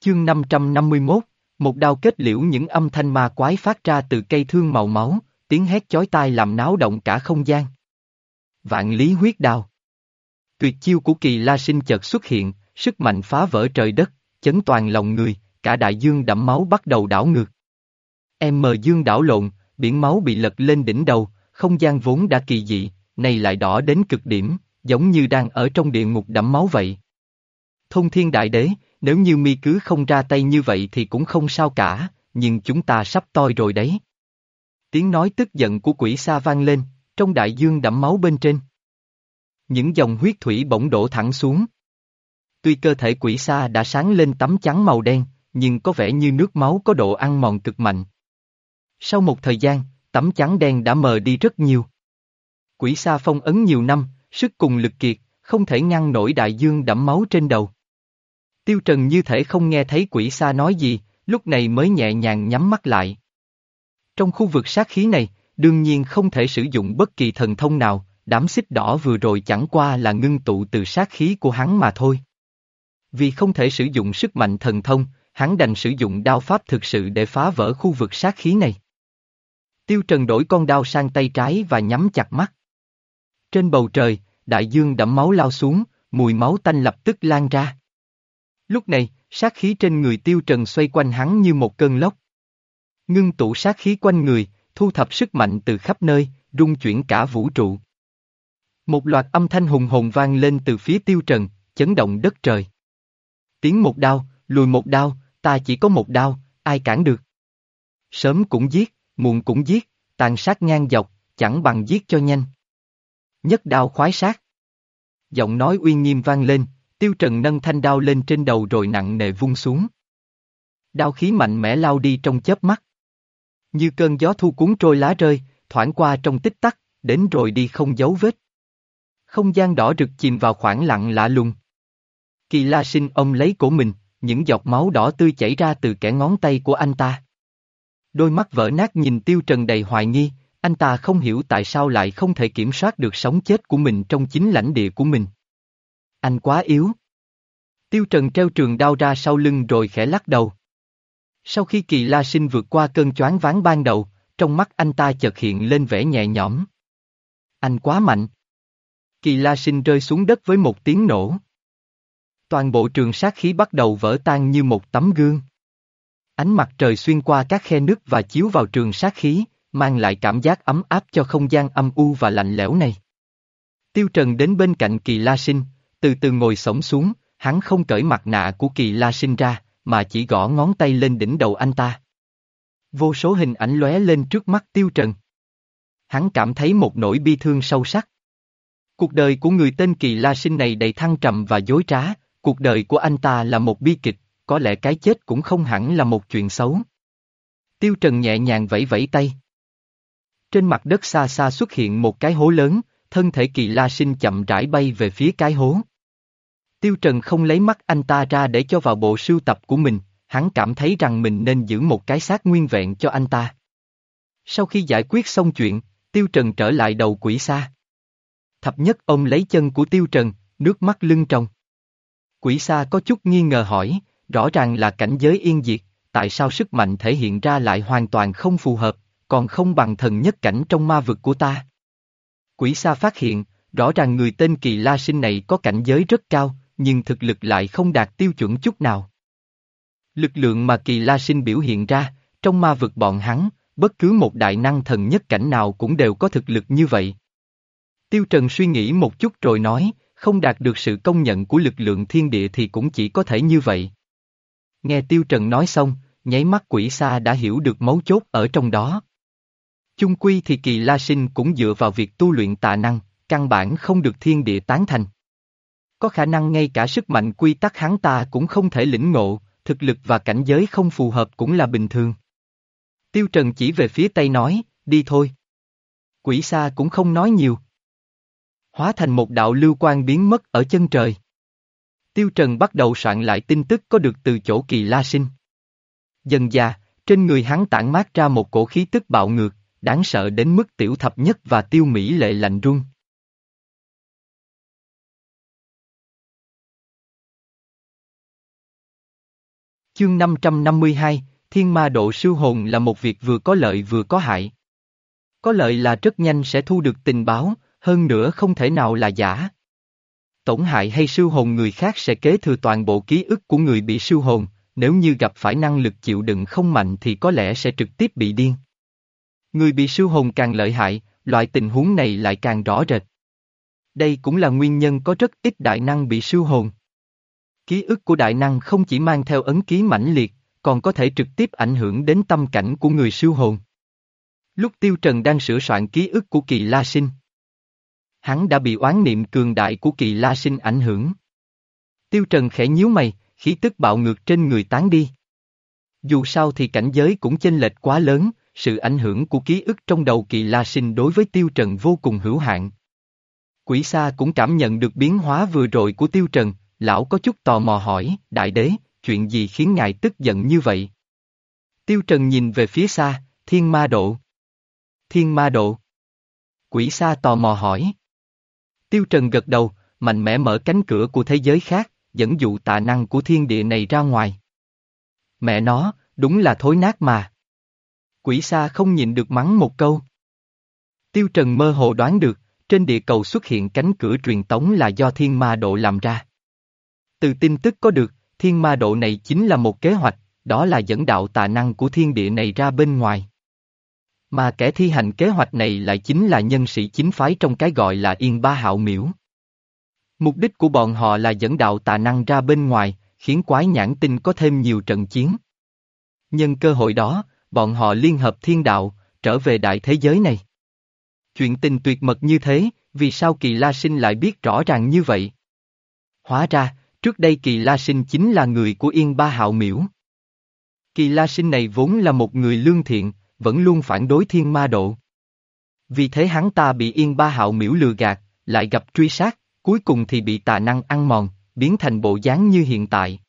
Chương 551, một đao kết liễu những âm thanh ma quái phát ra từ cây thương màu máu, tiếng hét chói tai làm náo động cả không gian. Vạn lý huyết đao. Tuyệt chiêu của kỳ la sinh chợt xuất hiện, sức mạnh phá vỡ trời đất, chấn toàn lòng người, cả đại dương đẫm máu bắt đầu đảo ngược. Em mờ dương đảo lộn, biển máu bị lật lên đỉnh đầu, không gian vốn đã kỳ dị, này lại đỏ đến cực điểm, giống như đang ở trong địa ngục đẫm máu vậy. Thông thiên đại đế, nếu như mi cứ không ra tay như vậy thì cũng không sao cả, nhưng chúng ta sắp toi rồi đấy. Tiếng nói tức giận của quỷ sa vang lên, trong đại dương đẫm máu bên trên. Những dòng huyết thủy bỗng đổ thẳng xuống. Tuy cơ thể quỷ sa đã sáng lên tấm trắng màu đen, nhưng có vẻ như nước máu có độ ăn mòn cực mạnh. Sau một thời gian, tấm trắng đen đã mờ đi rất nhiều. Quỷ sa phong ấn nhiều năm, sức cùng lực kiệt, không thể ngăn nổi đại dương đẫm máu trên đầu. Tiêu Trần như thể không nghe thấy quỷ sa nói gì, lúc này mới nhẹ nhàng nhắm mắt lại. Trong khu vực sát khí này, đương nhiên không thể sử dụng bất kỳ thần thông nào, đám xích đỏ vừa rồi chẳng qua là ngưng tụ từ sát khí của hắn mà thôi. Vì không thể sử dụng sức mạnh thần thông, hắn đành sử dụng đao pháp thực sự để phá vỡ khu vực sát khí này. Tiêu Trần đổi con đao sang tay trái và nhắm chặt mắt. Trên bầu trời, đại dương đẫm máu lao xuống, mùi máu tanh lập tức lan ra. Lúc này, sát khí trên người Tiêu Trần xoay quanh hắn như một cơn lốc. Ngưng tụ sát khí quanh người, thu thập sức mạnh từ khắp nơi, rung chuyển cả vũ trụ. Một loạt âm thanh hùng hồn vang lên từ phía Tiêu Trần, chấn động đất trời. Tiếng một đao, lùi một đao, ta chỉ có một đao, ai cản được. Sớm cũng giết, muộn cũng giết, tàn sát ngang dọc, chẳng bằng giết cho nhanh. Nhất đao khoái sát. Giọng nói uy nghiêm vang lên, tiêu trần nâng thanh đao lên trên đầu rồi nặng nề vung xuống. Đao khí mạnh mẽ lao đi trong chớp mắt. Như cơn gió thu cuốn trôi lá rơi, thoảng qua trong tích tắc, đến rồi đi không dấu vết. Không gian đỏ rực chìm vào khoảng lặng lạ lùng. Kỳ la sinh ông lấy cổ mình, những giọt máu đỏ tươi chảy ra từ kẻ ngón tay của anh ta. Đôi mắt vỡ nát nhìn tiêu trần đầy hoài nghi, anh ta không hiểu tại sao lại không thể kiểm soát được sống chết của mình trong chính lãnh địa của mình. Anh quá yếu. Tiêu trần treo trường đao ra sau lưng rồi khẽ lắc đầu. Sau khi kỳ la sinh vượt qua cơn choáng ván ban đầu, trong mắt anh ta chợt hiện lên vẻ nhẹ nhõm. Anh quá mạnh. Kỳ la sinh rơi xuống đất với một tiếng nổ. Toàn bộ trường sát khí bắt đầu vỡ tan như một tấm gương. Ánh mặt trời xuyên qua các khe nước và chiếu vào trường sát khí, mang lại cảm giác ấm áp cho không gian âm u và lạnh lẽo này. Tiêu Trần đến bên cạnh Kỳ La Sinh, từ từ ngồi sổng xuống, hắn không cởi mặt nạ của Kỳ La Sinh ra, mà chỉ gõ ngón tay lên đỉnh đầu anh ta. Vô số hình ảnh lóe lên trước mắt Tiêu Trần. Hắn cảm thấy một nỗi bi thương sâu sắc. Cuộc đời của người tên Kỳ La Sinh này đầy thăng trầm và dối trá, cuộc đời của anh ta là một bi kịch, có lẽ cái chết cũng không hẳn là một chuyện xấu. Tiêu Trần nhẹ nhàng vẫy vẫy tay. Trên mặt đất xa xa xuất hiện một cái hố lớn, thân thể kỳ la sinh chậm rãi bay về phía cái hố. Tiêu Trần không lấy mắt anh ta ra để cho vào bộ sưu tập của mình, hắn cảm thấy rằng mình nên giữ một cái xác nguyên vẹn cho anh ta. Sau khi giải quyết xong chuyện, Tiêu Trần trở lại đầu quỷ xa. Thập nhất ông lấy chân của Tiêu Trần, nước mắt lưng tròng. Quỷ xa có chút nghi ngờ hỏi, rõ ràng là cảnh giới yên diệt, tại sao sức mạnh thể hiện ra lại hoàn toàn không phù hợp, còn không bằng thần nhất cảnh trong ma vực của ta. Quỷ Sa phát hiện, rõ ràng người tên Kỳ La Sinh này có cảnh giới rất cao, nhưng thực lực lại không đạt tiêu chuẩn chút nào. Lực lượng mà Kỳ La Sinh biểu hiện ra, trong ma vực bọn hắn, bất cứ một đại năng thần nhất cảnh nào cũng đều có thực lực như vậy. Tiêu Trần suy nghĩ một chút rồi nói, không đạt được sự công nhận của lực lượng thiên địa thì cũng chỉ có thể như vậy. Nghe Tiêu Trần nói xong, nháy mắt quỷ xa đã hiểu được mấu chốt ở trong đó. Chung quy thì kỳ la sinh cũng dựa vào việc tu luyện tà năng, căn bản không được thiên địa tán thành. Có khả năng ngay cả sức mạnh quy tắc hắn ta cũng không thể lĩnh ngộ, thực lực và cảnh giới không phù hợp cũng là bình thường. Tiêu Trần chỉ về phía Tây nói, đi thôi. Quỷ xa cũng không nói nhiều. Hóa thành một đạo lưu quan biến mất ở chân trời. Tiêu Trần bắt đầu soạn lại tin tức có được từ chỗ kỳ la sinh. Dần già, trên người hắn tản mát ra một cổ khí tức bạo ngược, đáng sợ đến mức tiểu thập nhất và tiêu mỹ lệ lạnh run. Chương 552, Thiên Ma Độ Sư Hồn là một việc vừa có lợi vừa có hại. Có lợi là rất nhanh sẽ thu được tình báo, hơn nữa không thể nào là giả. Tổn hại hay sư hồn người khác sẽ kế thừa toàn bộ ký ức của người bị sư hồn, nếu như gặp phải năng lực chịu đựng không mạnh thì có lẽ sẽ trực tiếp bị điên. Người bị sư hồn càng lợi hại, loại tình huống này lại càng rõ rệt. Đây cũng là nguyên nhân có rất ít đại năng bị sư hồn. Ký ức của đại năng không chỉ mang theo ấn ký mãnh liệt, còn có thể trực tiếp ảnh hưởng đến tâm cảnh của người siêu hồn. Lúc Tiêu Trần đang sửa soạn ký ức của kỳ La Sinh. Hắn đã bị oán niệm cường đại của kỳ La Sinh ảnh hưởng. Tiêu Trần khẽ nhíu mày, khí tức bạo ngược trên người tán đi. Dù sao thì cảnh giới cũng chênh lệch quá lớn, sự ảnh hưởng của ký ức trong đầu kỳ La Sinh đối với Tiêu Trần vô cùng hữu hạn. Quỷ Sa cũng cảm nhận được biến hóa vừa rồi của Tiêu Trần, lão có chút tò mò hỏi, đại đế, chuyện gì khiến ngài tức giận như vậy? Tiêu Trần nhìn về phía xa, thiên ma độ. Thiên ma độ. Quỷ xa tò mò hỏi. Tiêu Trần gật đầu, mạnh mẽ mở cánh cửa của thế giới khác, dẫn dụ tà năng của thiên địa này ra ngoài. Mẹ nó, đúng là thối nát mà. Quỷ xa không nhìn được mắng một câu. Tiêu Trần mơ hồ đoán được, trên địa cầu xuất hiện cánh cửa truyền tống là do thiên ma độ làm ra. Từ tin tức có được, thiên ma độ này chính là một kế hoạch, đó là dẫn đạo tà năng của thiên địa này ra bên ngoài. Mà kẻ thi hành kế hoạch này lại chính là nhân sĩ chính phái trong cái gọi là Yên Ba Hạo Miễu. Mục đích của bọn họ là dẫn đạo tà năng ra bên ngoài, khiến quái nhãn tinh có thêm nhiều trận chiến. Nhân cơ hội đó, bọn họ liên hợp thiên đạo, trở về đại thế giới này. Chuyện tình tuyệt mật như thế, vì sao Kỳ La Sinh lại biết rõ ràng như vậy? Hóa ra, trước đây Kỳ La Sinh chính là người của Yên Ba Hạo Miễu. Kỳ La Sinh này vốn là một người lương thiện, vẫn luôn phản đối thiên ma độ. Vì thế hắn ta bị Yên Ba Hạo Miễu lừa gạt, lại gặp truy sát, cuối cùng thì bị tà năng ăn mòn, biến thành bộ dáng như hiện tại.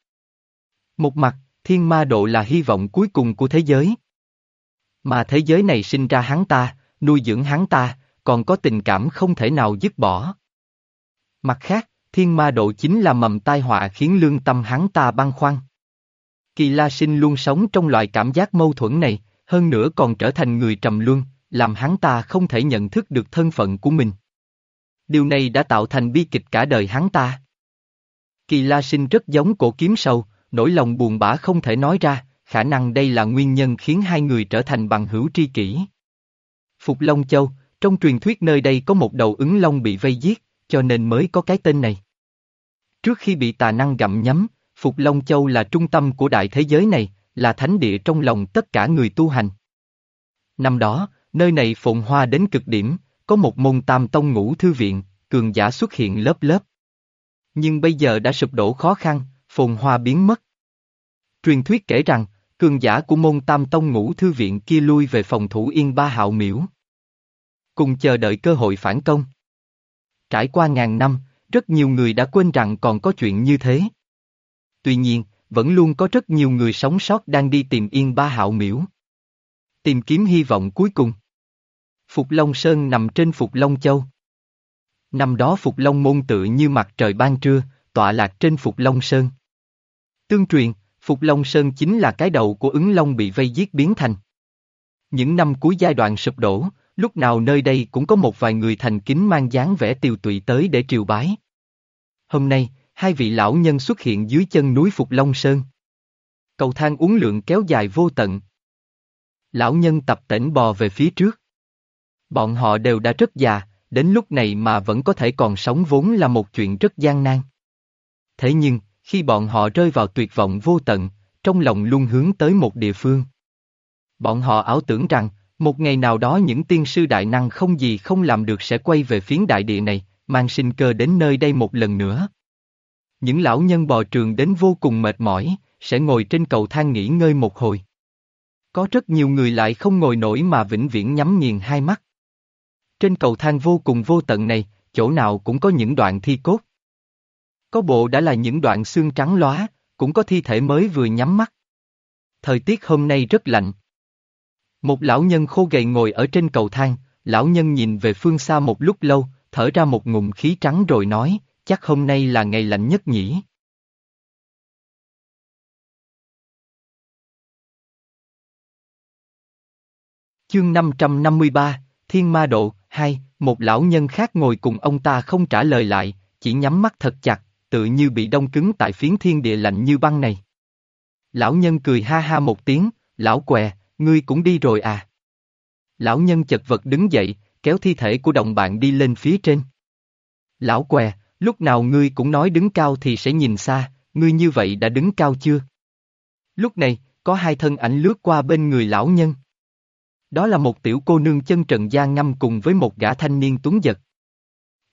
Một mặt, thiên ma độ là hy vọng cuối cùng của thế giới. Mà thế giới này sinh ra hắn ta, nuôi dưỡng hắn ta, còn có tình cảm không thể nào dứt bỏ. Mặt khác, thiên ma độ chính là mầm tai họa khiến lương tâm hắn ta băng khoăn. Kỳ La Sinh luôn sống trong loại cảm giác mâu thuẫn này, hơn nữa còn trở thành người trầm luân, làm hắn ta không thể nhận thức được thân phận của mình. Điều này đã tạo thành bi kịch cả đời hắn ta. Kỳ La Sinh rất giống cổ kiếm sâu, nỗi lòng buồn bã không thể nói ra, khả năng đây là nguyên nhân khiến hai người trở thành bằng hữu tri kỷ. Phục Long Châu, trong truyền thuyết nơi đây có một đầu ứng long bị vây giết, cho nên mới có cái tên này. Trước khi bị tà năng gặm nhấm, Phục Long Châu là trung tâm của đại thế giới này, là thánh địa trong lòng tất cả người tu hành. Năm đó, nơi này phồn hoa đến cực điểm, có một môn tam tông ngũ thư viện, cường giả xuất hiện lớp lớp. Nhưng bây giờ đã sụp đổ khó khăn, phồn hoa biến mất. Truyền thuyết kể rằng, cường giả của môn tam tông ngũ thư viện kia lui về phòng thủ yên ba hạo miễu. Cùng chờ đợi cơ hội phản công. Trải qua ngàn năm, rất nhiều người đã quên rằng còn có chuyện như thế. Tuy nhiên, vẫn luôn có rất nhiều người sống sót đang đi tìm yên ba hạo miễu. Tìm kiếm hy vọng cuối cùng. Phục Long Sơn nằm trên Phục Long Châu. Năm đó Phục Long môn tự như mặt trời ban trưa, tọa lạc trên Phục Long Sơn. Tương truyền, Phục Long Sơn chính là cái đầu của ứng long bị vây giết biến thành. Những năm cuối giai đoạn sụp đổ, lúc nào nơi đây cũng có một vài người thành kính mang dáng vẻ tiều tụy tới để triều bái. Hôm nay, hai vị lão nhân xuất hiện dưới chân núi Phục Long Sơn. Cầu thang uốn lượn kéo dài vô tận. Lão nhân tập tễnh bò về phía trước. Bọn họ đều đã rất già, đến lúc này mà vẫn có thể còn sống vốn là một chuyện rất gian nan. Thế nhưng, khi bọn họ rơi vào tuyệt vọng vô tận, trong lòng luôn hướng tới một địa phương. Bọn họ ảo tưởng rằng, một ngày nào đó những tiên sư đại năng không gì không làm được sẽ quay về phiến đại địa này, mang sinh cơ đến nơi đây một lần nữa. Những lão nhân bò trường đến vô cùng mệt mỏi, sẽ ngồi trên cầu thang nghỉ ngơi một hồi. Có rất nhiều người lại không ngồi nổi mà vĩnh viễn nhắm nghiền hai mắt. Trên cầu thang vô cùng vô tận này, chỗ nào cũng có những đoạn thi cốt. Có bộ đã là những đoạn xương trắng lóa, cũng có thi thể mới vừa nhắm mắt. Thời tiết hôm nay rất lạnh. Một lão nhân khô gầy ngồi ở trên cầu thang, lão nhân nhìn về phương xa một lúc lâu, thở ra một ngụm khí trắng rồi nói, chắc hôm nay là ngày lạnh nhất nhỉ. Chương 553, Thiên Ma Độ, 2, một lão nhân khác ngồi cùng ông ta không trả lời lại, chỉ nhắm mắt thật chặt, tự như bị đông cứng tại phiến thiên địa lạnh như băng này. Lão nhân cười ha ha một tiếng, lão què, ngươi cũng đi rồi à. Lão nhân chật vật đứng dậy, kéo thi thể của đồng bạn đi lên phía trên. Lão què, lúc nào ngươi cũng nói đứng cao thì sẽ nhìn xa, ngươi như vậy đã đứng cao chưa? Lúc này, có hai thân ảnh lướt qua bên người lão nhân. Đó là một tiểu cô nương chân trần da ngâm cùng với một gã thanh niên tuấn giật.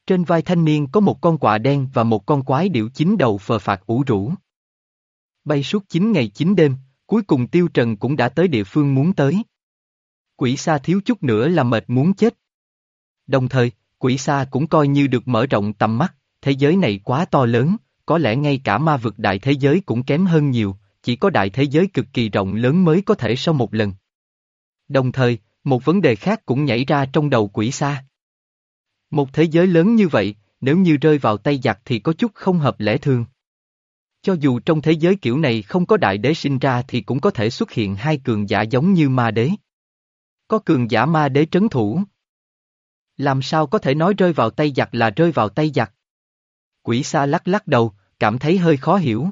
Trên vai thanh niên có một con quạ đen và một con quái điểu chín đầu phờ phạt ủ rũ. Bay suốt chín ngày chín đêm, cuối cùng Tiêu Trần cũng đã tới địa phương muốn tới. Quỷ xa thiếu chút nữa là mệt muốn chết. Đồng thời, quỷ xa cũng coi như được mở rộng tầm mắt, thế giới này quá to lớn, có lẽ ngay cả ma vực đại thế giới cũng kém hơn nhiều, chỉ có đại thế giới cực kỳ rộng lớn mới có thể sau một lần. Đồng thời, một vấn đề khác cũng nhảy ra trong đầu quỷ xa. Một thế giới lớn như vậy, nếu như rơi vào tay giặc thì có chút không hợp lẽ thường. Cho dù trong thế giới kiểu này không có đại đế sinh ra thì cũng có thể xuất hiện hai cường giả giống như ma đế. Có cường giả ma đế trấn thủ. Làm sao có thể nói rơi vào tay giặc là rơi vào tay giặc? Quỷ xa lắc lắc đầu, cảm thấy hơi khó hiểu.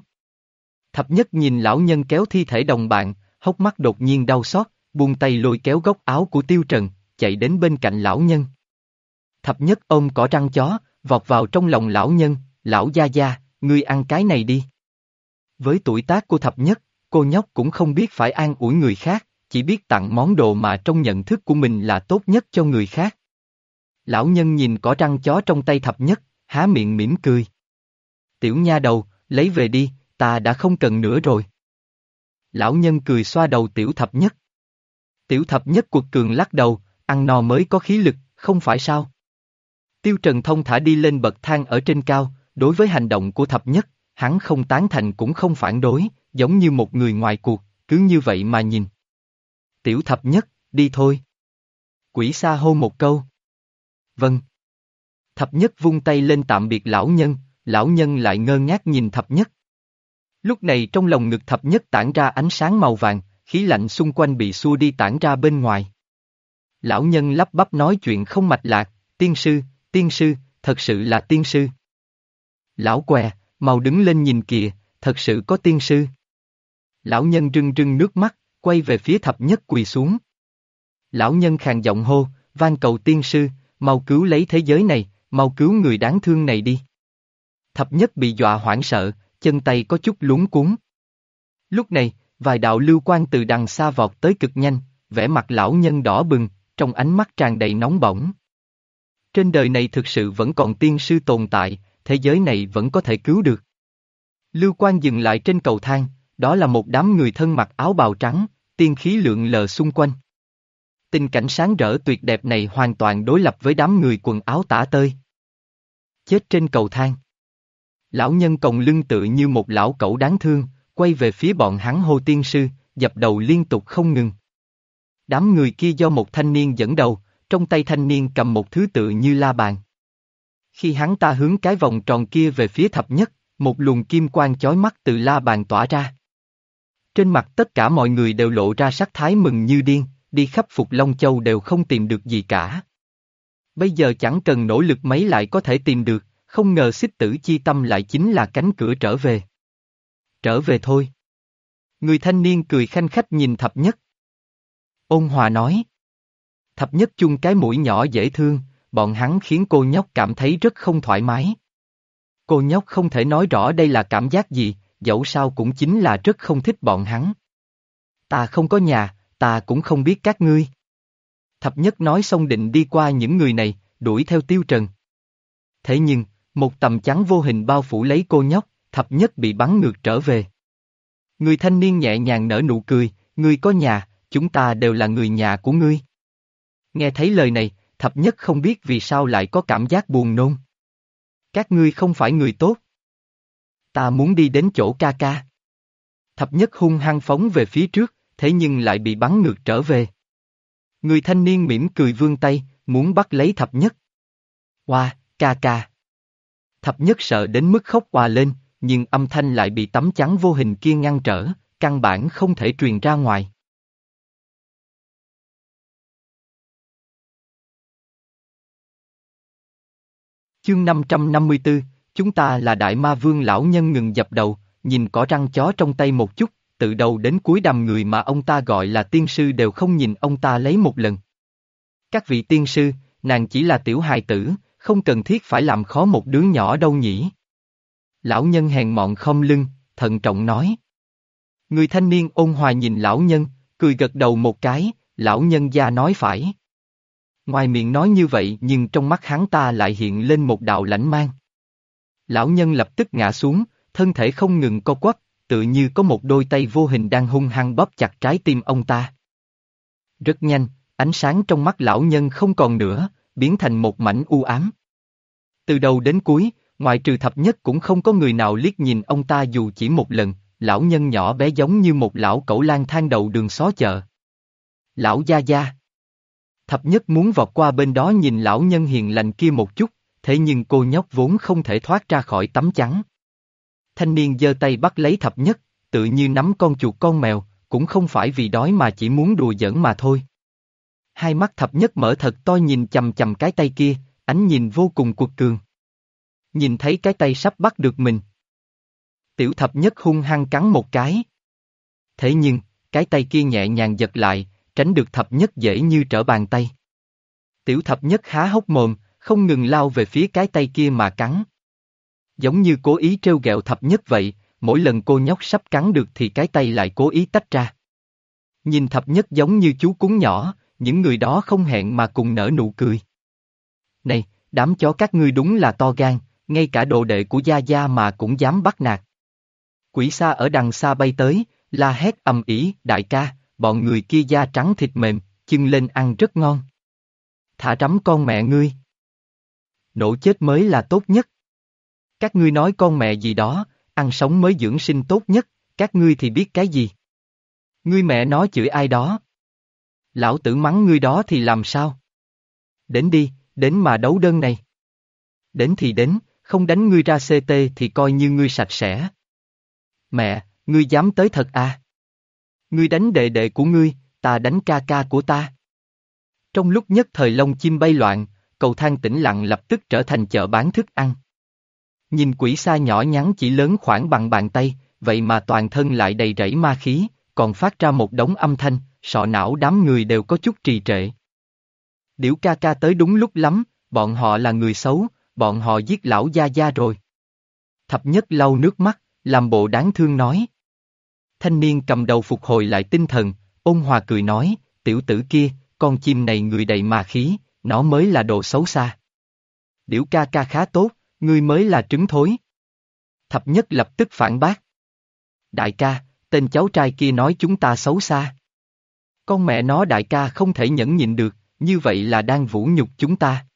Thập nhất nhìn lão nhân kéo thi thể đồng bạn, hốc mắt đột nhiên đau xót, buông tay lôi kéo góc áo của tiêu trần, chạy đến bên cạnh lão nhân. Thập nhất ôm cỏ răng chó, vọt vào trong lòng lão nhân, lão gia gia, ngươi ăn cái này đi. Với tuổi tác của thập nhất, cô nhóc cũng không biết phải an ủi người khác, chỉ biết tặng món đồ mà trong nhận thức của mình là tốt nhất cho người khác. Lão nhân nhìn cỏ răng chó trong tay thập nhất, há miệng mỉm cười. Tiểu nha đầu, lấy về đi, ta đã không cần nữa rồi. Lão nhân cười xoa đầu tiểu thập nhất. Tiểu thập nhất cuộc cường lắc đầu, ăn no mới có khí lực, không phải sao? Tiêu Trần thông thả đi lên bậc thang ở trên cao, đối với hành động của thập nhất, hắn không tán thành cũng không phản đối, giống như một người ngoài cuộc, cứ như vậy mà nhìn. Tiểu thập nhất, đi thôi. Quỷ xa hô một câu. Vâng. Thập nhất vung tay lên tạm biệt lão nhân, lão nhân lại ngơ ngác nhìn thập nhất. Lúc này trong lòng ngực thập nhất tản ra ánh sáng màu vàng, khí lạnh xung quanh bị xua đi tản ra bên ngoài. Lão nhân lắp bắp nói chuyện không mạch lạc, tiên sư, tiên sư, thật sự là tiên sư. Lão què, mau đứng lên nhìn kìa, thật sự có tiên sư. Lão nhân rưng rưng nước mắt, quay về phía thập nhất quỳ xuống. Lão nhân khàn giọng hô, van cầu tiên sư, mau cứu lấy thế giới này, mau cứu người đáng thương này đi. Thập nhất bị dọa hoảng sợ, chân tay có chút lúng cuốn. Lúc này, vài đạo lưu quan từ đằng xa vọt tới cực nhanh, vẻ mặt lão nhân đỏ bừng, trong ánh mắt tràn đầy nóng bỏng. Trên đời này thực sự vẫn còn tiên sư tồn tại, thế giới này vẫn có thể cứu được. Lưu Quang dừng lại trên cầu thang, đó là một đám người thân mặc áo bào trắng, tiên khí lượng lờ xung quanh. Tình cảnh sáng rỡ tuyệt đẹp này hoàn toàn đối lập với đám người quần áo tả tơi. Chết trên cầu thang. Lão nhân còng lưng tự như một lão cẩu đáng thương, quay về phía bọn hắn hô tiên sư, dập đầu liên tục không ngừng. Đám người kia do một thanh niên dẫn đầu, trong tay thanh niên cầm một thứ tự như la bàn. Khi hắn ta hướng cái vòng tròn kia về phía thập nhất, một luồng kim quang chói mắt từ la bàn tỏa ra. Trên mặt tất cả mọi người đều lộ ra sắc thái mừng như điên, đi khắp Phục Long Châu đều không tìm được gì cả. Bây giờ chẳng cần nỗ lực mấy lại có thể tìm được, không ngờ xích tử chi tâm lại chính là cánh cửa trở về. Trở về thôi. Người thanh niên cười khanh khách nhìn thập nhất. Ôn hòa nói. Thập nhất chung cái mũi nhỏ dễ thương, bọn hắn khiến cô nhóc cảm thấy rất không thoải mái. Cô nhóc không thể nói rõ đây là cảm giác gì, dẫu sao cũng chính là rất không thích bọn hắn. Ta không có nhà, ta cũng không biết các ngươi. Thập nhất nói xong định đi qua những người này, đuổi theo tiêu trần. Thế nhưng, một tầm trắng vô hình bao phủ lấy cô nhóc, thập nhất bị bắn ngược trở về. Người thanh niên nhẹ nhàng nở nụ cười, ngươi có nhà, chúng ta đều là người nhà của ngươi. Nghe thấy lời này, thập nhất không biết vì sao lại có cảm giác buồn nôn. Các ngươi không phải người tốt. Ta muốn đi đến chỗ ca ca. Thập nhất hung hăng phóng về phía trước, thế nhưng lại bị bắn ngược trở về. Người thanh niên mỉm cười vươn tay, muốn bắt lấy thập nhất. Hoa, wow, ca ca. Thập nhất sợ đến mức khóc hòa lên, nhưng âm thanh lại bị tấm chắn vô hình kia ngăn trở, căn bản không thể truyền ra ngoài. Chương 554, chúng ta là đại ma vương lão nhân ngừng dập đầu, nhìn cỏ răng chó trong tay một chút, từ đầu đến cuối đầm người mà ông ta gọi là tiên sư đều không nhìn ông ta lấy một lần. Các vị tiên sư, nàng chỉ là tiểu hài tử, không cần thiết phải làm khó một đứa nhỏ đâu nhỉ. Lão nhân hèn mọn không lưng, thận trọng nói. Người thanh niên ôn hòa nhìn lão nhân, cười gật đầu một cái, lão nhân gia nói phải. Ngoài miệng nói như vậy nhưng trong mắt hắn ta lại hiện lên một đạo lãnh mang. Lão nhân lập tức ngã xuống, thân thể không ngừng co quắp, tự như có một đôi tay vô hình đang hung hăng bóp chặt trái tim ông ta. Rất nhanh, ánh sáng trong mắt lão nhân không còn nữa, biến thành một mảnh u ám. Từ đầu đến cuối, ngoài trừ thập nhất cũng không có người nào liếc nhìn ông ta dù chỉ một lần, lão nhân nhỏ bé giống như một lão cẩu lang thang đầu đường xó chợ. Lão gia gia. Thập nhất muốn vọt qua bên đó nhìn lão nhân hiền lành kia một chút, thế nhưng cô nhóc vốn không thể thoát ra khỏi tấm chắn. Thanh niên giơ tay bắt lấy thập nhất, tự như nắm con chuột con mèo, cũng không phải vì đói mà chỉ muốn đùa giỡn mà thôi. Hai mắt thập nhất mở thật to nhìn chầm chầm cái tay kia, ánh nhìn vô cùng cuột cường. Nhìn thấy cái tay sắp bắt được mình. Tiểu thập nhất hung hăng cắn một cái. Thế nhưng, cái tay kia nhẹ nhàng giật lại, tránh được thập nhất dễ như trở bàn tay. Tiểu thập nhất há hốc mồm, không ngừng lao về phía cái tay kia mà cắn. Giống như cố ý trêu ghẹo thập nhất vậy, mỗi lần cô nhóc sắp cắn được thì cái tay lại cố ý tách ra. Nhìn thập nhất giống như chú cúng nhỏ, những người đó không hẹn mà cùng nở nụ cười. Này, đám chó các ngươi đúng là to gan, ngay cả đồ đệ của Gia Gia mà cũng dám bắt nạt. Quỷ xa ở đằng xa bay tới, la hét ầm ĩ, đại ca, bọn người kia da trắng thịt mềm, chưng lên ăn rất ngon. Thả rắm con mẹ ngươi. Nổ chết mới là tốt nhất. Các ngươi nói con mẹ gì đó, ăn sống mới dưỡng sinh tốt nhất, các ngươi thì biết cái gì? Ngươi mẹ nói chửi ai đó. Lão tử mắng ngươi đó thì làm sao? Đến đi, đến mà đấu đơn này. Đến thì đến, không đánh ngươi ra CT thì coi như ngươi sạch sẽ. Mẹ, ngươi dám tới thật à? Ngươi đánh đệ đệ của ngươi, ta đánh ca ca của ta. Trong lúc nhất thời lông chim bay loạn, cầu thang tĩnh lặng lập tức trở thành chợ bán thức ăn. Nhìn quỷ xa nhỏ nhắn chỉ lớn khoảng bằng bàn tay, vậy mà toàn thân lại đầy rẫy ma khí, còn phát ra một đống âm thanh, sọ não đám người đều có chút trì trệ. Điểu ca ca tới đúng lúc lắm, bọn họ là người xấu, bọn họ giết lão gia gia rồi. Thập nhất lau nước mắt, làm bộ đáng thương nói. Thanh niên cầm đầu phục hồi lại tinh thần, ôn hòa cười nói, tiểu tử kia, con chim này người đầy mà khí, nó mới là đồ xấu xa. Điểu ca ca khá tốt, ngươi mới là trứng thối. Thập nhất lập tức phản bác. Đại ca, tên cháu trai kia nói chúng ta xấu xa. Con mẹ nó đại ca không thể nhẫn nhịn được, như vậy là đang vũ nhục chúng ta.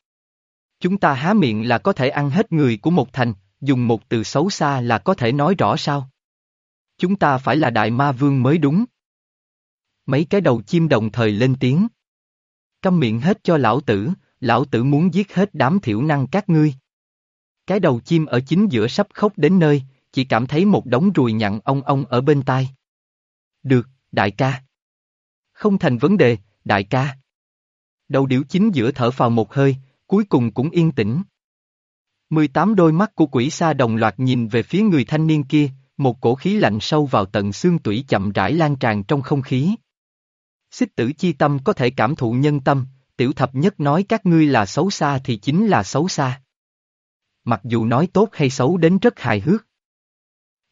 Chúng ta há miệng là có thể ăn hết người của một thành, dùng một từ xấu xa là có thể nói rõ sao? Chúng ta phải là đại ma vương mới đúng. Mấy cái đầu chim đồng thời lên tiếng. Câm miệng hết cho lão tử, lão tử muốn giết hết đám thiểu năng các ngươi. Cái đầu chim ở chính giữa sắp khóc đến nơi, chỉ cảm thấy một đống ruồi nhặn ong ong ở bên tai. Được, đại ca. Không thành vấn đề, đại ca. Đầu điểu chính giữa thở vào một hơi, cuối cùng cũng yên tĩnh. 18 đôi mắt của quỷ sa đồng loạt nhìn về phía người thanh niên kia, một cổ khí lạnh sâu vào tận xương tủy chậm rãi lan tràn trong không khí. Xích tử chi tâm có thể cảm thụ nhân tâm, tiểu thập nhất nói các ngươi là xấu xa thì chính là xấu xa. Mặc dù nói tốt hay xấu đến rất hài hước.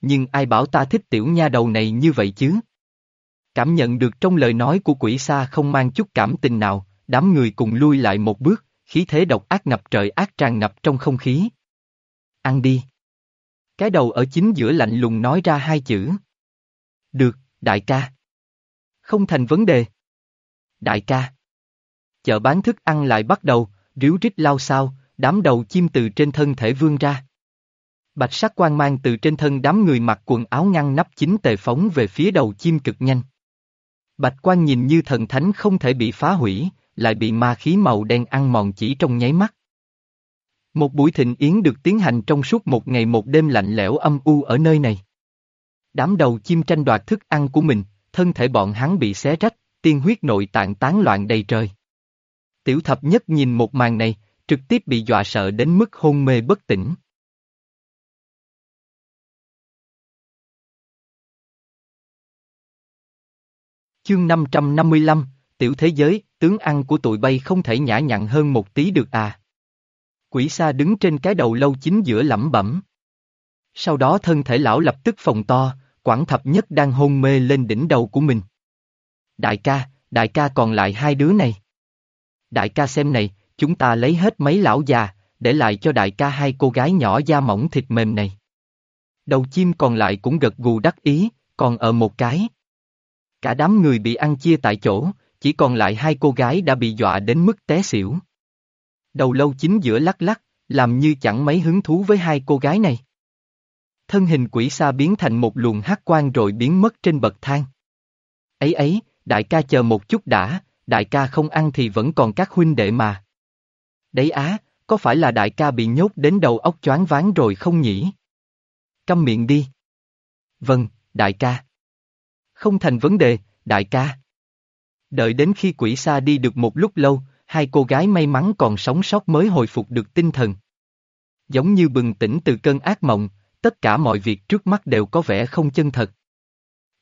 Nhưng ai bảo ta thích tiểu nha đầu này như vậy chứ? Cảm nhận được trong lời nói của quỷ xa không mang chút cảm tình nào, đám người cùng lui lại một bước, khí thế độc ác ngập trời ác tràn ngập trong không khí. Ăn đi. Cái đầu ở chính giữa lạnh lùng nói ra hai chữ. Được, đại ca. Không thành vấn đề. Đại ca. Chợ bán thức ăn lại bắt đầu, ríu rít lao sao, đám đầu chim từ trên thân thể vươn ra. Bạch sắc quang mang từ trên thân đám người mặc quần áo ngăn nắp chính tề phóng về phía đầu chim cực nhanh. Bạch quang nhìn như thần thánh không thể bị phá hủy, lại bị ma khí màu đen ăn mòn chỉ trong nháy mắt. Một buổi thịnh yến được tiến hành trong suốt một ngày một đêm lạnh lẽo âm u ở nơi này. Đám đầu chim tranh đoạt thức ăn của mình, thân thể bọn hắn bị xé rách, tiên huyết nội tạng tán loạn đầy trời. Tiểu thập nhất nhìn một màn này, trực tiếp bị dọa sợ đến mức hôn mê bất tỉnh. Chương 555, Tiểu Thế Giới, tướng ăn của tụi bay không thể nhã nhặn hơn một tí được à. Quỷ xa đứng trên cái đầu lâu chính giữa lẩm bẩm. Sau đó thân thể lão lập tức phồng to, quảng thập nhất đang hôn mê lên đỉnh đầu của mình. Đại ca, đại ca còn lại hai đứa này. Đại ca xem này, chúng ta lấy hết mấy lão già, để lại cho đại ca hai cô gái nhỏ da mỏng thịt mềm này. Đầu chim còn lại cũng gật gù đắc ý, còn ở một cái. Cả đám người bị ăn chia tại chỗ, chỉ còn lại hai cô gái đã bị dọa đến mức té xỉu. Đầu lâu chính giữa lắc lắc, làm như chẳng mấy hứng thú với hai cô gái này. Thân hình quỷ xa biến thành một luồng hát quang rồi biến mất trên bậc thang. Ấy ấy, đại ca chờ một chút đã, đại ca không ăn thì vẫn còn các huynh đệ mà. Đấy á, có phải là đại ca bị nhốt đến đầu óc choáng váng rồi không nhỉ? Câm miệng đi. Vâng, đại ca. Không thành vấn đề, đại ca. Đợi đến khi quỷ xa đi được một lúc lâu, hai cô gái may mắn còn sống sót mới hồi phục được tinh thần. Giống như bừng tỉnh từ cơn ác mộng, tất cả mọi việc trước mắt đều có vẻ không chân thật.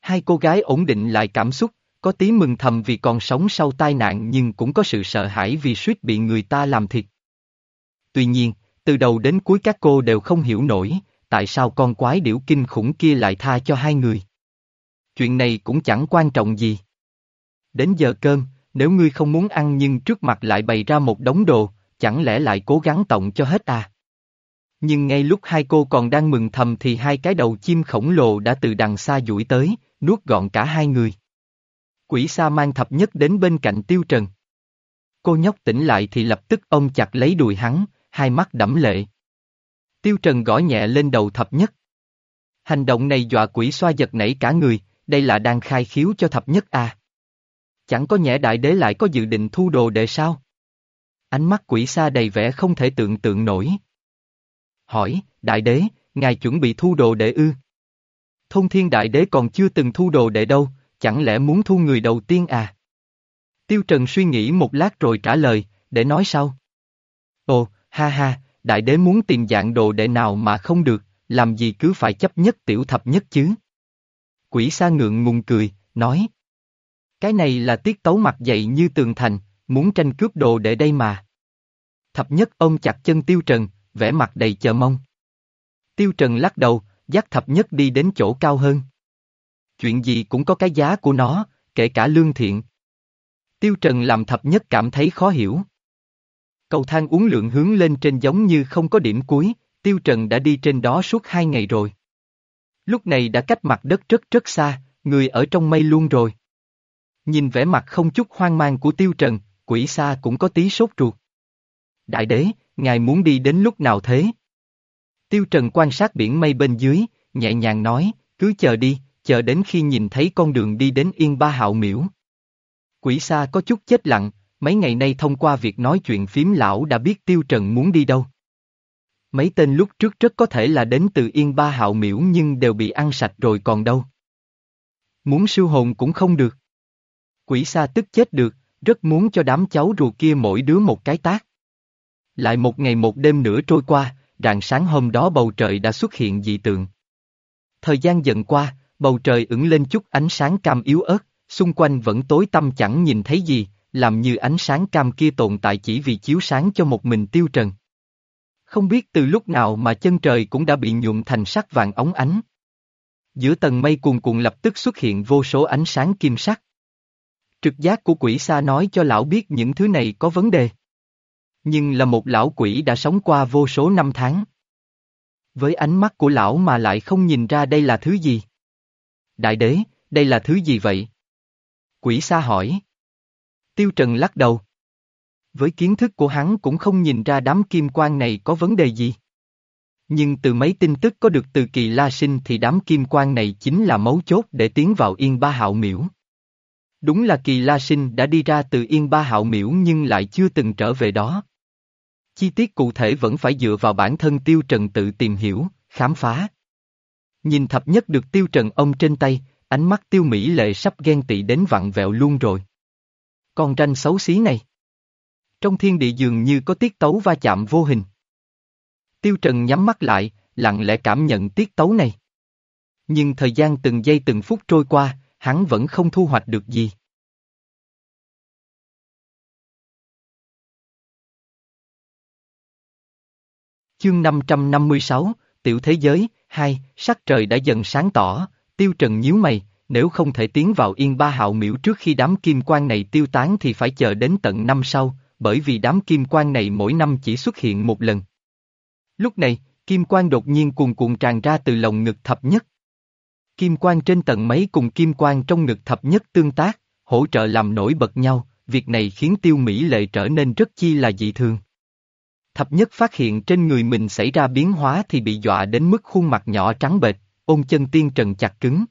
Hai cô gái ổn định lại cảm xúc, có tí mừng thầm vì còn sống sau tai nạn nhưng cũng có sự sợ hãi vì suýt bị người ta làm thịt. Tuy nhiên, từ đầu đến cuối các cô đều không hiểu nổi, tại sao con quái điểu kinh khủng kia lại tha cho hai người. Chuyện này cũng chẳng quan trọng gì. Đến giờ cơm, nếu ngươi không muốn ăn nhưng trước mặt lại bày ra một đống đồ, chẳng lẽ lại cố gắng tổng cho hết à? Nhưng ngay lúc hai cô còn đang mừng thầm thì hai cái đầu chim khổng lồ đã từ đằng xa duỗi tới, nuốt gọn cả hai người. Quỷ sa mang thập nhất đến bên cạnh tiêu trần. Cô nhóc tỉnh lại thì lập tức ông chặt lấy đùi hắn, hai mắt đẫm lệ. Tiêu trần gõ nhẹ lên đầu thập nhất. Hành động này dọa quỷ xoa giật nảy cả người, đây là đang khai khiếu cho thập nhất à. Chẳng có nhẽ đại đế lại có dự định thu đồ đệ sao? Ánh mắt quỷ xa đầy vẻ không thể tượng tượng nổi. Hỏi, đại đế, ngài chuẩn bị thu đồ đệ ư? Thông thiên đại đế còn chưa từng thu đồ đệ đâu, chẳng lẽ muốn thu người đầu tiên à? Tiêu Trần suy nghĩ một lát rồi trả lời, để nói sau. Ồ, ha ha, đại đế muốn tìm dạng đồ đệ nào mà không được, làm gì cứ phải chấp nhất tiểu thập nhất chứ? Quỷ sa ngượng ngùng cười, nói. Cái này là tiết tấu mặt dậy như tường thành, muốn tranh cướp đồ để đây mà. Thập nhất ôm chặt chân Tiêu Trần, vẻ mặt đầy chờ mong. Tiêu Trần lắc đầu, dắt thập nhất đi đến chỗ cao hơn. Chuyện gì cũng có cái giá của nó, kể cả lương thiện. Tiêu Trần làm thập nhất cảm thấy khó hiểu. Cầu thang uốn lượn hướng lên trên giống như không có điểm cuối, Tiêu Trần đã đi trên đó suốt hai ngày rồi. Lúc này đã cách mặt đất rất rất xa, người ở trong mây luôn rồi. Nhìn vẻ mặt không chút hoang mang của Tiêu Trần, quỷ xa cũng có tí sốt ruột. Đại đế, ngài muốn đi đến lúc nào thế? Tiêu Trần quan sát biển mây bên dưới, nhẹ nhàng nói, cứ chờ đi, chờ đến khi nhìn thấy con đường đi đến Yên Ba Hạo Miễu. Quỷ xa có chút chết lặng, mấy ngày nay thông qua việc nói chuyện phím lão đã biết Tiêu Trần muốn đi đâu. Mấy tên lúc trước rất có thể là đến từ Yên Ba Hạo Miễu nhưng đều bị ăn sạch rồi còn đâu. Muốn siêu hồn cũng không được. Quỷ xa tức chết được, rất muốn cho đám cháu ruột kia mỗi đứa một cái tác. Lại một ngày một đêm nữa trôi qua, rạng sáng hôm đó bầu trời đã xuất hiện dị tượng. Thời gian dần qua, bầu trời ửng lên chút ánh sáng cam yếu ớt, xung quanh vẫn tối tăm chẳng nhìn thấy gì, làm như ánh sáng cam kia tồn tại chỉ vì chiếu sáng cho một mình tiêu trần. Không biết từ lúc nào mà chân trời cũng đã bị nhuộm thành sắc vàng ống ánh. Giữa tầng mây cuồn cuộn lập tức xuất hiện vô số ánh sáng kim sắc. Trực giác của quỷ xa nói cho lão biết những thứ này có vấn đề. Nhưng là một lão quỷ đã sống qua vô số năm tháng. Với ánh mắt của lão mà lại không nhìn ra đây là thứ gì. Đại đế, đây là thứ gì vậy? Quỷ xa hỏi. Tiêu Trần lắc đầu. Với kiến thức của hắn cũng không nhìn ra đám kim quang này có vấn đề gì. Nhưng từ mấy tin tức có được từ kỳ la sinh thì đám kim quang này chính là mấu chốt để tiến vào yên ba hạo miễu. Đúng là kỳ la sinh đã đi ra từ yên ba hạo miễu nhưng lại chưa từng trở về đó. Chi tiết cụ thể vẫn phải dựa vào bản thân tiêu trần tự tìm hiểu, khám phá. Nhìn thập nhất được tiêu trần ông trên tay, ánh mắt tiêu mỹ lệ sắp ghen tị đến vặn vẹo luôn rồi. Con ranh xấu xí này. Trong thiên địa dường như có tiết tấu va chạm vô hình. Tiêu Trần nhắm mắt lại, lặng lẽ cảm nhận tiết tấu này. Nhưng thời gian từng giây từng phút trôi qua, hắn vẫn không thu hoạch được gì. Chương 556, Tiểu Thế Giới, 2, sắc trời đã dần sáng tỏ, Tiêu Trần nhíu mày, nếu không thể tiến vào yên ba hạo miễu trước khi đám kim quan này tiêu tán thì phải chờ đến tận năm sau, bởi vì đám kim quan này mỗi năm chỉ xuất hiện một lần. Lúc này, kim quan đột nhiên cuồn cuộn tràn ra từ lồng ngực thập nhất. Kim quan trên tầng mấy cùng kim quan trong ngực thập nhất tương tác, hỗ trợ làm nổi bật nhau, việc này khiến tiêu mỹ lệ trở nên rất chi là dị thường. Thập nhất phát hiện trên người mình xảy ra biến hóa thì bị dọa đến mức khuôn mặt nhỏ trắng bệch, ôn chân tiên trần chặt cứng.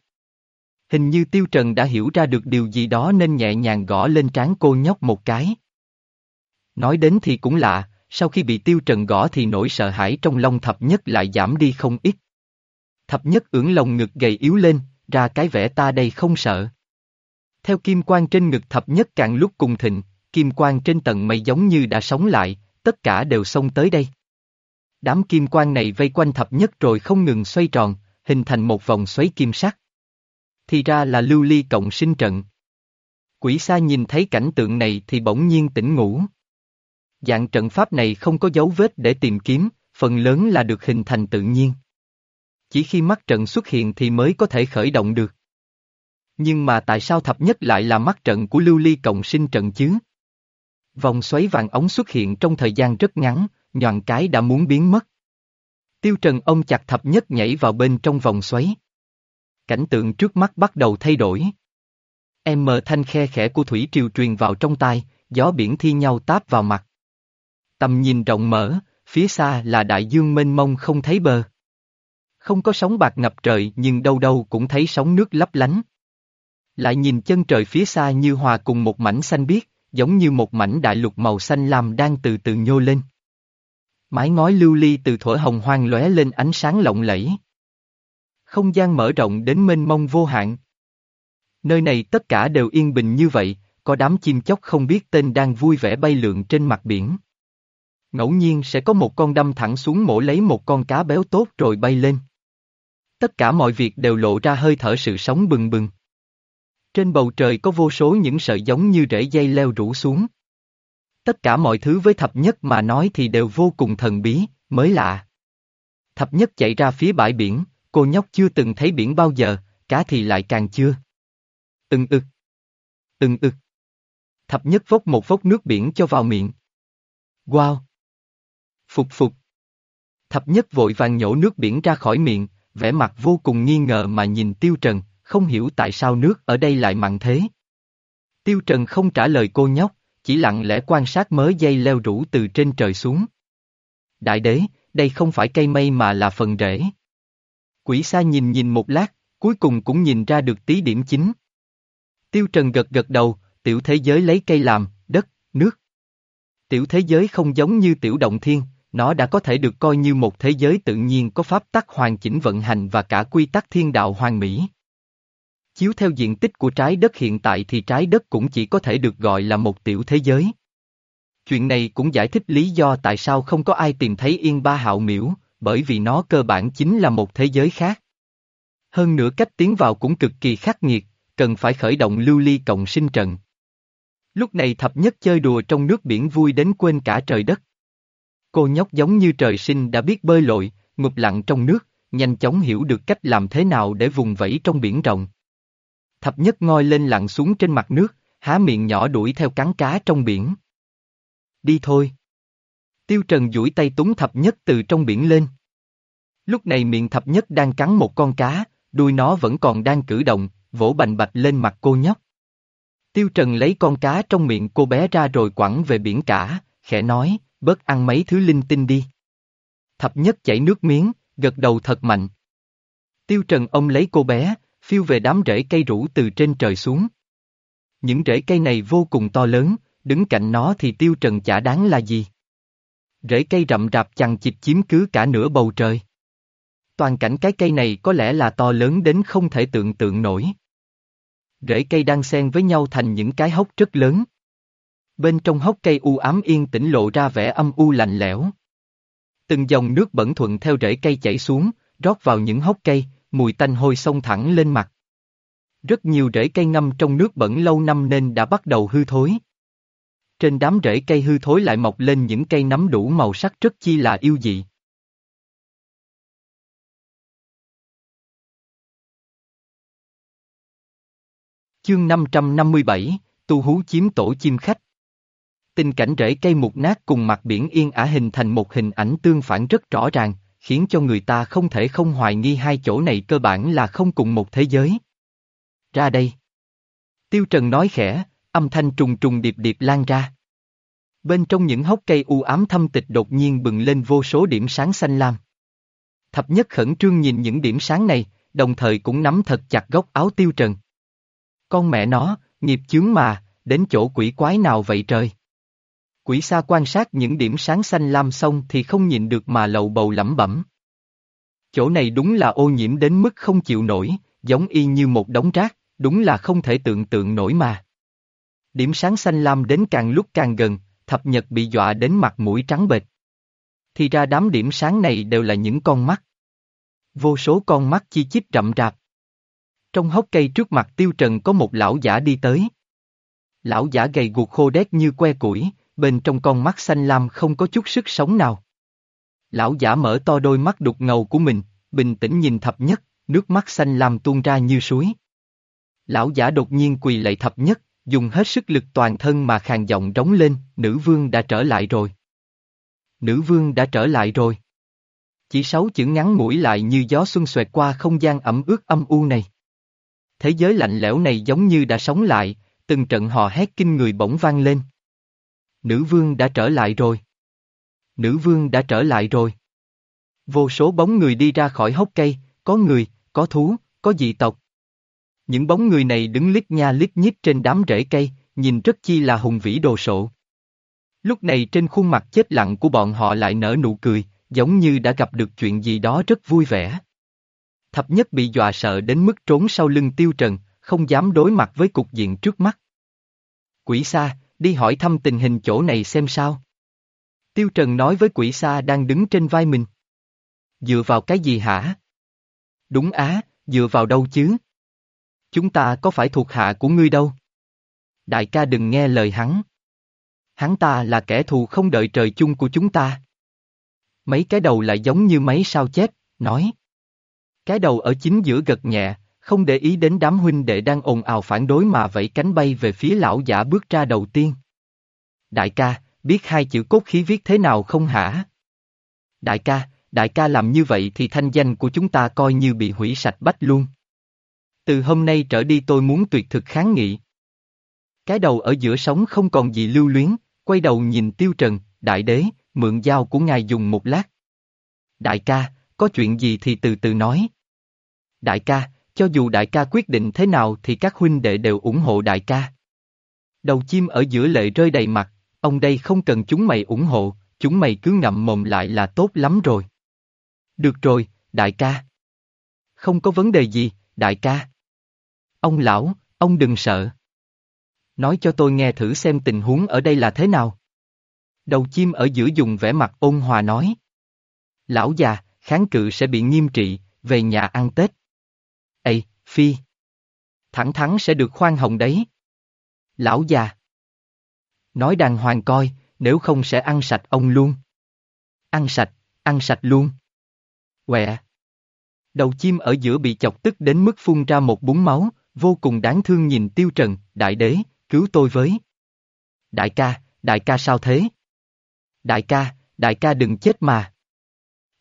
Hình như tiêu trần đã hiểu ra được điều gì đó nên nhẹ nhàng gõ lên trán cô nhóc một cái. Nói đến thì cũng lạ, sau khi bị tiêu trần gõ thì nỗi sợ hãi trong lòng thập nhất lại giảm đi không ít. Thập nhất ưỡn lồng ngực gầy yếu lên, ra cái vẻ ta đây không sợ. Theo kim quang trên ngực thập nhất càng lúc cùng thịnh, kim quang trên tầng mây giống như đã sống lại, tất cả đều xông tới đây. Đám kim quang này vây quanh thập nhất rồi không ngừng xoay tròn, hình thành một vòng xoáy kim sắc. Thì ra là lưu ly cộng sinh trận. Quỷ sa nhìn thấy cảnh tượng này thì bỗng nhiên tỉnh ngủ. Dạng trận pháp này không có dấu vết để tìm kiếm, phần lớn là được hình thành tự nhiên. Chỉ khi mắt trận xuất hiện thì mới có thể khởi động được. Nhưng mà tại sao thập nhất lại là mắt trận của lưu ly cộng sinh trận chứ? Vòng xoáy vàng ống xuất hiện trong thời gian rất ngắn, nhọn cái đã muốn biến mất. Tiêu Trần ông chặt thập nhất nhảy vào bên trong vòng xoáy. Cảnh tượng trước mắt bắt đầu thay đổi. Em mờ thanh khe khẽ của thủy triều truyền vào trong tai, gió biển thi nhau táp vào mặt. Tầm nhìn rộng mở, phía xa là đại dương mênh mông không thấy bờ. Không có sóng bạc ngập trời nhưng đâu đâu cũng thấy sóng nước lấp lánh. Lại nhìn chân trời phía xa như hòa cùng một mảnh xanh biếc, giống như một mảnh đại lục màu xanh lam đang từ từ nhô lên. Mái ngói lưu ly từ thổi hồng hoang lóe lên ánh sáng lộng lẫy. Không gian mở rộng đến mênh mông vô hạn. Nơi này tất cả đều yên bình như vậy, có đám chim chóc không biết tên đang vui vẻ bay lượn trên mặt biển. Ngẫu nhiên sẽ có một con đâm thẳng xuống mổ lấy một con cá béo tốt rồi bay lên. Tất cả mọi việc đều lộ ra hơi thở sự sống bừng bừng. Trên bầu trời có vô số những sợi giống như rễ dây leo rủ xuống. Tất cả mọi thứ với thập nhất mà nói thì đều vô cùng thần bí, mới lạ. Thập nhất chạy ra phía bãi biển, cô nhóc chưa từng thấy biển bao giờ, cá thì lại càng chưa. Từng ực. Từng ực. Thập nhất vốc một vốc nước biển cho vào miệng. Wow. Phục phục. Thập nhất vội vàng nhổ nước biển ra khỏi miệng, vẻ mặt vô cùng nghi ngờ mà nhìn Tiêu Trần, không hiểu tại sao nước ở đây lại mặn thế. Tiêu Trần không trả lời cô nhóc, chỉ lặng lẽ quan sát mớ dây leo rủ từ trên trời xuống. Đại đế, đây không phải cây mây mà là phần rễ. Quỷ sa nhìn nhìn một lát, cuối cùng cũng nhìn ra được tí điểm chính. Tiêu Trần gật gật đầu, tiểu thế giới lấy cây làm, đất, nước. Tiểu thế giới không giống như tiểu động thiên, nó đã có thể được coi như một thế giới tự nhiên có pháp tắc hoàn chỉnh vận hành và cả quy tắc thiên đạo hoàn mỹ. Chiếu theo diện tích của trái đất hiện tại thì trái đất cũng chỉ có thể được gọi là một tiểu thế giới. Chuyện này cũng giải thích lý do tại sao không có ai tìm thấy Yên Ba Hạo Miễu, bởi vì nó cơ bản chính là một thế giới khác. Hơn nữa cách tiến vào cũng cực kỳ khắc nghiệt, cần phải khởi động lưu ly cộng sinh trận. Lúc này thập nhất chơi đùa trong nước biển vui đến quên cả trời đất. Cô nhóc giống như trời sinh đã biết bơi lội, ngụp lặng trong nước, nhanh chóng hiểu được cách làm thế nào để vùng vẫy trong biển rộng. Thập nhất ngoi lên lặn xuống trên mặt nước, há miệng nhỏ đuổi theo cắn cá trong biển. Đi thôi. Tiêu Trần duỗi tay túng thập nhất từ trong biển lên. Lúc này miệng thập nhất đang cắn một con cá, đuôi nó vẫn còn đang cử động, vỗ bành bạch lên mặt cô nhóc. Tiêu Trần lấy con cá trong miệng cô bé ra rồi quẳng về biển cả, khẽ nói, bớt ăn mấy thứ linh tinh đi. Thập nhất chảy nước miếng, gật đầu thật mạnh. Tiêu Trần ông lấy cô bé, phiêu về đám rễ cây rủ từ trên trời xuống. Những rễ cây này vô cùng to lớn, đứng cạnh nó thì Tiêu Trần chả đáng là gì. Rễ cây rậm rạp chằng chịt chiếm cứ cả nửa bầu trời. Toàn cảnh cái cây này có lẽ là to lớn đến không thể tượng tượng nổi. Rễ cây đang xen với nhau thành những cái hốc rất lớn. Bên trong hốc cây u ám yên tĩnh lộ ra vẻ âm u lạnh lẽo. Từng dòng nước bẩn thuận theo rễ cây chảy xuống, rót vào những hốc cây, mùi tanh hôi xông thẳng lên mặt. Rất nhiều rễ cây ngâm trong nước bẩn lâu năm nên đã bắt đầu hư thối. Trên đám rễ cây hư thối lại mọc lên những cây nấm đủ màu sắc rất chi là yêu dị. Chương 557, Tu Hú chiếm tổ chim khách. Tình cảnh rễ cây mục nát cùng mặt biển yên ả hình thành một hình ảnh tương phản rất rõ ràng, khiến cho người ta không thể không hoài nghi hai chỗ này cơ bản là không cùng một thế giới. Ra đây. Tiêu Trần nói khẽ, âm thanh trùng trùng điệp điệp lan ra. Bên trong những hốc cây u ám thâm tịch đột nhiên bừng lên vô số điểm sáng xanh lam. Thập nhất khẩn trương nhìn những điểm sáng này, đồng thời cũng nắm thật chặt góc áo Tiêu Trần. Con mẹ nó, nghiệp chướng mà, đến chỗ quỷ quái nào vậy trời? Quỷ xa quan sát những điểm sáng xanh lam xong thì không nhìn được mà lầu bầu lẩm bẩm. Chỗ này đúng là ô nhiễm đến mức không chịu nổi, giống y như một đống rác, đúng là không thể tưởng tượng nổi mà. Điểm sáng xanh lam đến càng lúc càng gần, thập nhật bị dọa đến mặt mũi trắng bệch. Thì ra đám điểm sáng này đều là những con mắt. Vô số con mắt chi chít rậm rạp. Trong hốc cây trước mặt tiêu trần có một lão giả đi tới. Lão giả gầy guộc khô đét như que củi, bên trong con mắt xanh lam không có chút sức sống nào. Lão giả mở to đôi mắt đục ngầu của mình, bình tĩnh nhìn thập nhất, nước mắt xanh lam tuôn ra như suối. Lão giả đột nhiên quỳ lạy thập nhất, dùng hết sức lực toàn thân mà khàn giọng rống lên, nữ vương đã trở lại rồi. Nữ vương đã trở lại rồi. Chỉ sáu chữ ngắn mũi lại như gió xuân xoẹt qua không gian ẩm ướt âm u này. Thế giới lạnh lẽo này giống như đã sống lại, từng trận hò hét kinh người bỗng vang lên. Nữ vương đã trở lại rồi. Nữ vương đã trở lại rồi. Vô số bóng người đi ra khỏi hốc cây, có người, có thú, có dị tộc. Những bóng người này đứng lít nha lít nhít trên đám rễ cây, nhìn rất chi là hùng vĩ đồ sộ. Lúc này trên khuôn mặt chết lặng của bọn họ lại nở nụ cười, giống như đã gặp được chuyện gì đó rất vui vẻ. Thập nhất bị dọa sợ đến mức trốn sau lưng tiêu trần, không dám đối mặt với cục diện trước mắt. Quỷ xa, đi hỏi thăm tình hình chỗ này xem sao. Tiêu Trần nói với quỷ xa đang đứng trên vai mình. Dựa vào cái gì hả? Đúng á, dựa vào đâu chứ? Chúng ta có phải thuộc hạ của ngươi đâu? Đại ca đừng nghe lời hắn. Hắn ta là kẻ thù không đợi trời chung của chúng ta. Mấy cái đầu lại giống như mấy sao chết, nói. Cái đầu ở chính giữa gật nhẹ, không để ý đến đám huynh đệ đang ồn ào phản đối mà vẫy cánh bay về phía lão giả bước ra đầu tiên. Đại ca, biết hai chữ cốt khí viết thế nào không hả? Đại ca, đại ca làm như vậy thì thanh danh của chúng ta coi như bị hủy sạch bách luôn. Từ hôm nay trở đi tôi muốn tuyệt thực kháng nghị. Cái đầu ở giữa sống không còn gì lưu luyến, quay đầu nhìn tiêu trần, đại đế, mượn dao của ngài dùng một lát. Đại ca, có chuyện gì thì từ từ nói. Đại ca, cho dù đại ca quyết định thế nào thì các huynh đệ đều ủng hộ đại ca. Đầu chim ở giữa lệ rơi đầy mặt, ông đây không cần chúng mày ủng hộ, chúng mày cứ ngậm mồm lại là tốt lắm rồi. Được rồi, đại ca. Không có vấn đề gì, đại ca. Ông lão, ông đừng sợ. Nói cho tôi nghe thử xem tình huống ở đây là thế nào. Đầu chim ở giữa dùng vẻ mặt ôn hòa nói. Lão già, kháng cự sẽ bị nghiêm trị, về nhà ăn Tết. Ê, Phi! Thẳng thắn sẽ được khoan hồng đấy. Lão già! Nói đàng hoàng coi, nếu không sẽ ăn sạch ông luôn. Ăn sạch, ăn sạch luôn. Quẹ! Đầu chim ở giữa bị chọc tức đến mức phun ra một búng máu, vô cùng đáng thương nhìn tiêu trần, đại đế, cứu tôi với. Đại ca, đại ca sao thế? Đại ca, đại ca đừng chết mà.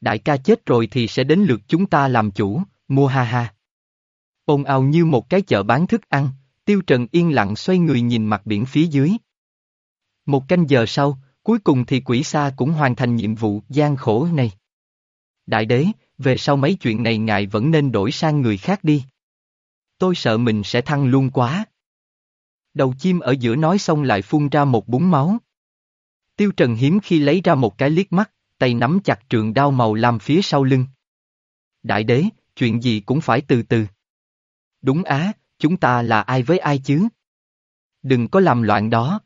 Đại ca chết rồi thì sẽ đến lượt chúng ta làm chủ, mua ha ha. Ồn ào như một cái chợ bán thức ăn, Tiêu Trần yên lặng xoay người nhìn mặt biển phía dưới. Một canh giờ sau, cuối cùng thì quỷ xa cũng hoàn thành nhiệm vụ gian khổ này. Đại đế, về sau mấy chuyện này ngài vẫn nên đổi sang người khác đi. Tôi sợ mình sẽ thăng luôn quá. Đầu chim ở giữa nói xong lại phun ra một búng máu. Tiêu Trần hiếm khi lấy ra một cái liếc mắt, tay nắm chặt trường đao màu lam phía sau lưng. Đại đế, chuyện gì cũng phải từ từ. Đúng á, chúng ta là ai với ai chứ? Đừng có làm loạn đó.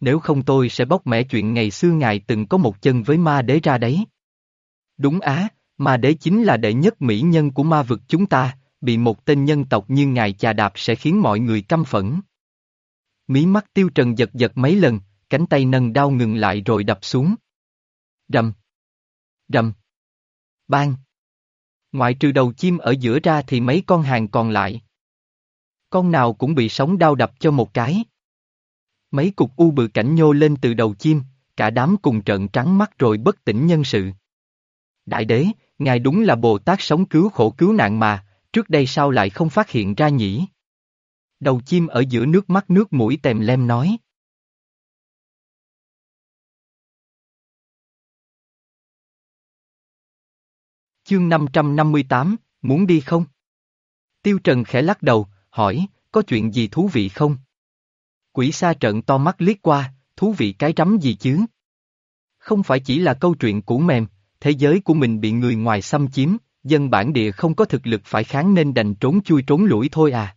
Nếu không tôi sẽ bóc mẽ chuyện ngày xưa ngài từng có một chân với ma đế ra đấy. Đúng á, ma đế chính là đệ nhất mỹ nhân của ma vực chúng ta, bị một tên nhân tộc như ngài chà đạp sẽ khiến mọi người căm phẫn. Mí mắt tiêu trần giật giật mấy lần, cánh tay nâng đau ngừng lại rồi đập xuống. Rầm. Rầm. Bang. Ngoại trừ đầu chim ở giữa ra thì mấy con hàng còn lại. Con nào cũng bị sóng đau đập cho một cái. Mấy cục u bự cảnh nhô lên từ đầu chim, cả đám cùng trợn trắng mắt rồi bất tỉnh nhân sự. Đại đế, ngài đúng là Bồ Tát sống cứu khổ cứu nạn mà, trước đây sao lại không phát hiện ra nhỉ? Đầu chim ở giữa nước mắt nước mũi tèm lem nói. Chương 558, muốn đi không? Tiêu Trần khẽ lắc đầu, hỏi, có chuyện gì thú vị không? Quỷ sa trận to mắt liếc qua, thú vị cái rắm gì chứ? Không phải chỉ là câu chuyện cũ mềm, thế giới của mình bị người ngoài xâm chiếm, dân bản địa không có thực lực phải kháng nên đành trốn chui trốn lũi thôi à.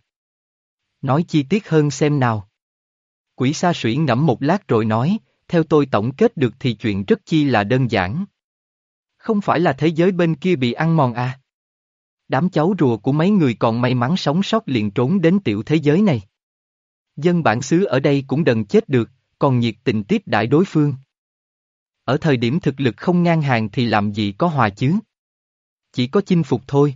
Nói chi tiết hơn xem nào. Quỷ sa sủy ngẫm một lát rồi nói, theo tôi tổng kết được thì chuyện rất chi là đơn giản. Không phải là thế giới bên kia bị ăn mòn à. Đám cháu rùa của mấy người còn may mắn sống sót liền trốn đến tiểu thế giới này. Dân bản xứ ở đây cũng đần chết được, còn nhiệt tình tiếp đại đối phương. Ở thời điểm thực lực không ngang hàng thì làm gì có hòa chứ? Chỉ có chinh phục thôi.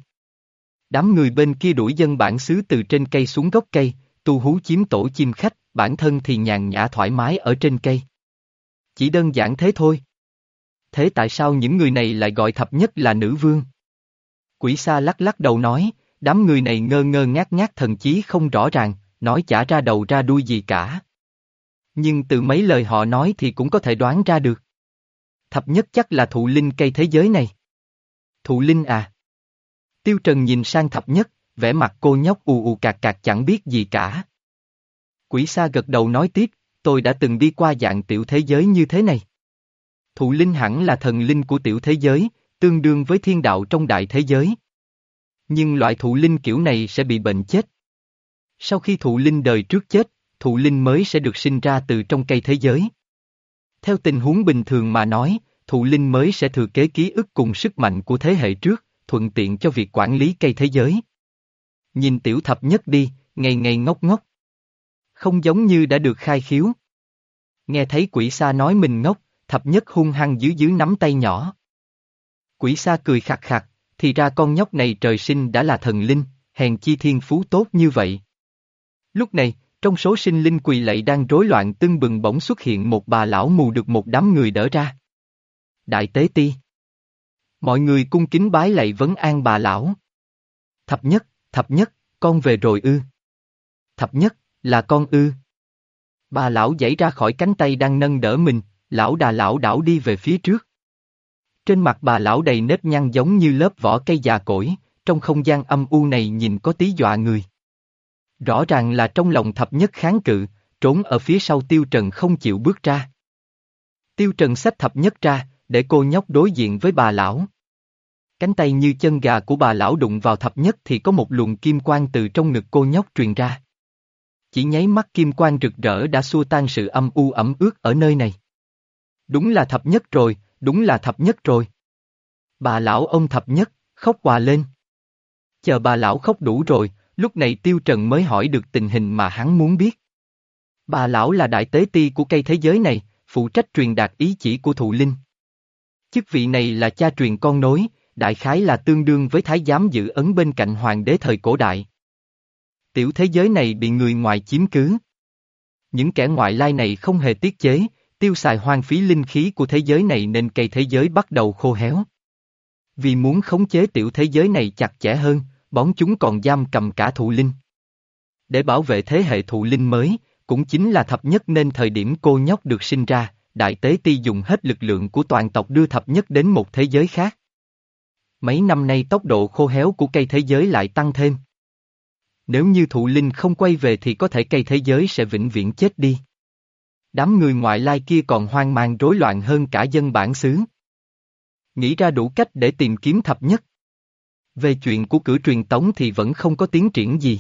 Đám người bên kia đuổi dân bản xứ từ trên cây xuống gốc cây, tu hú chiếm tổ chim khách, bản thân thì nhàn nhã thoải mái ở trên cây. Chỉ đơn giản thế thôi. Thế tại sao những người này lại gọi thập nhất là nữ vương? Quỷ sa lắc lắc đầu nói, đám người này ngơ ngơ ngác ngác thần chí không rõ ràng, nói chả ra đầu ra đuôi gì cả. Nhưng từ mấy lời họ nói thì cũng có thể đoán ra được. Thập nhất chắc là thụ linh cây thế giới này. Thụ linh à? Tiêu Trần nhìn sang thập nhất, vẻ mặt cô nhóc ù ù cạc cạc chẳng biết gì cả. Quỷ sa gật đầu nói tiếp, tôi đã từng đi qua dạng tiểu thế giới như thế này. Thụ linh hẳn là thần linh của tiểu thế giới, tương đương với thiên đạo trong đại thế giới. Nhưng loại thụ linh kiểu này sẽ bị bệnh chết. Sau khi thụ linh đời trước chết, thụ linh mới sẽ được sinh ra từ trong cây thế giới. Theo tình huống bình thường mà nói, thụ linh mới sẽ thừa kế ký ức cùng sức mạnh của thế hệ trước, thuận tiện cho việc quản lý cây thế giới. Nhìn tiểu thập nhất đi, ngày ngày ngốc ngốc. Không giống như đã được khai khiếu. Nghe thấy quỷ xa nói mình ngốc, thập nhất hung hăng dưới dưới nắm tay nhỏ. Quỷ sa cười khặt khặt, thì ra con nhóc này trời sinh đã là thần linh, hèn chi thiên phú tốt như vậy. Lúc này, trong số sinh linh quỳ lạy đang rối loạn tưng bừng bỗng xuất hiện một bà lão mù được một đám người đỡ ra. Đại tế ti. Mọi người cung kính bái lạy vấn an bà lão. Thập nhất, thập nhất, con về rồi ư. Thập nhất, là con ư. Bà lão dãy ra khỏi cánh tay đang nâng đỡ mình, lão đà lão đảo đi về phía trước. Trên mặt bà lão đầy nếp nhăn giống như lớp vỏ cây già cỗi, trong không gian âm u này nhìn có tí dọa người. Rõ ràng là trong lòng thập nhất kháng cự, trốn ở phía sau tiêu trần không chịu bước ra. Tiêu trần xách thập nhất ra, để cô nhóc đối diện với bà lão. Cánh tay như chân gà của bà lão đụng vào thập nhất thì có một luồng kim quang từ trong ngực cô nhóc truyền ra. Chỉ nháy mắt kim quang rực rỡ đã xua tan sự âm u ẩm ướt ở nơi này. Đúng là thập nhất rồi, đúng là thập nhất rồi. Bà lão ông thập nhất, khóc hòa lên. Chờ bà lão khóc đủ rồi, lúc này Tiêu Trần mới hỏi được tình hình mà hắn muốn biết. Bà lão là đại tế ti của cây thế giới này, phụ trách truyền đạt ý chỉ của thụ linh. Chức vị này là cha truyền con nối, đại khái là tương đương với thái giám giữ ấn bên cạnh hoàng đế thời cổ đại. Tiểu thế giới này bị người ngoài chiếm cứ. Những kẻ ngoại lai này không hề tiết chế, tiêu xài hoang phí linh khí của thế giới này nên cây thế giới bắt đầu khô héo. Vì muốn khống chế tiểu thế giới này chặt chẽ hơn, bóng chúng còn giam cầm cả thụ linh. Để bảo vệ thế hệ thụ linh mới, cũng chính là thập nhất nên thời điểm cô nhóc được sinh ra, Đại Tế Ti dùng hết lực lượng của toàn tộc đưa thập nhất đến một thế giới khác. Mấy năm nay tốc độ khô héo của cây thế giới lại tăng thêm. Nếu như thụ linh không quay về thì có thể cây thế giới sẽ vĩnh viễn chết đi. Đám người ngoại lai kia còn hoang mang rối loạn hơn cả dân bản xứ. Nghĩ ra đủ cách để tìm kiếm thập nhất. Về chuyện của cửa truyền tống thì vẫn không có tiến triển gì.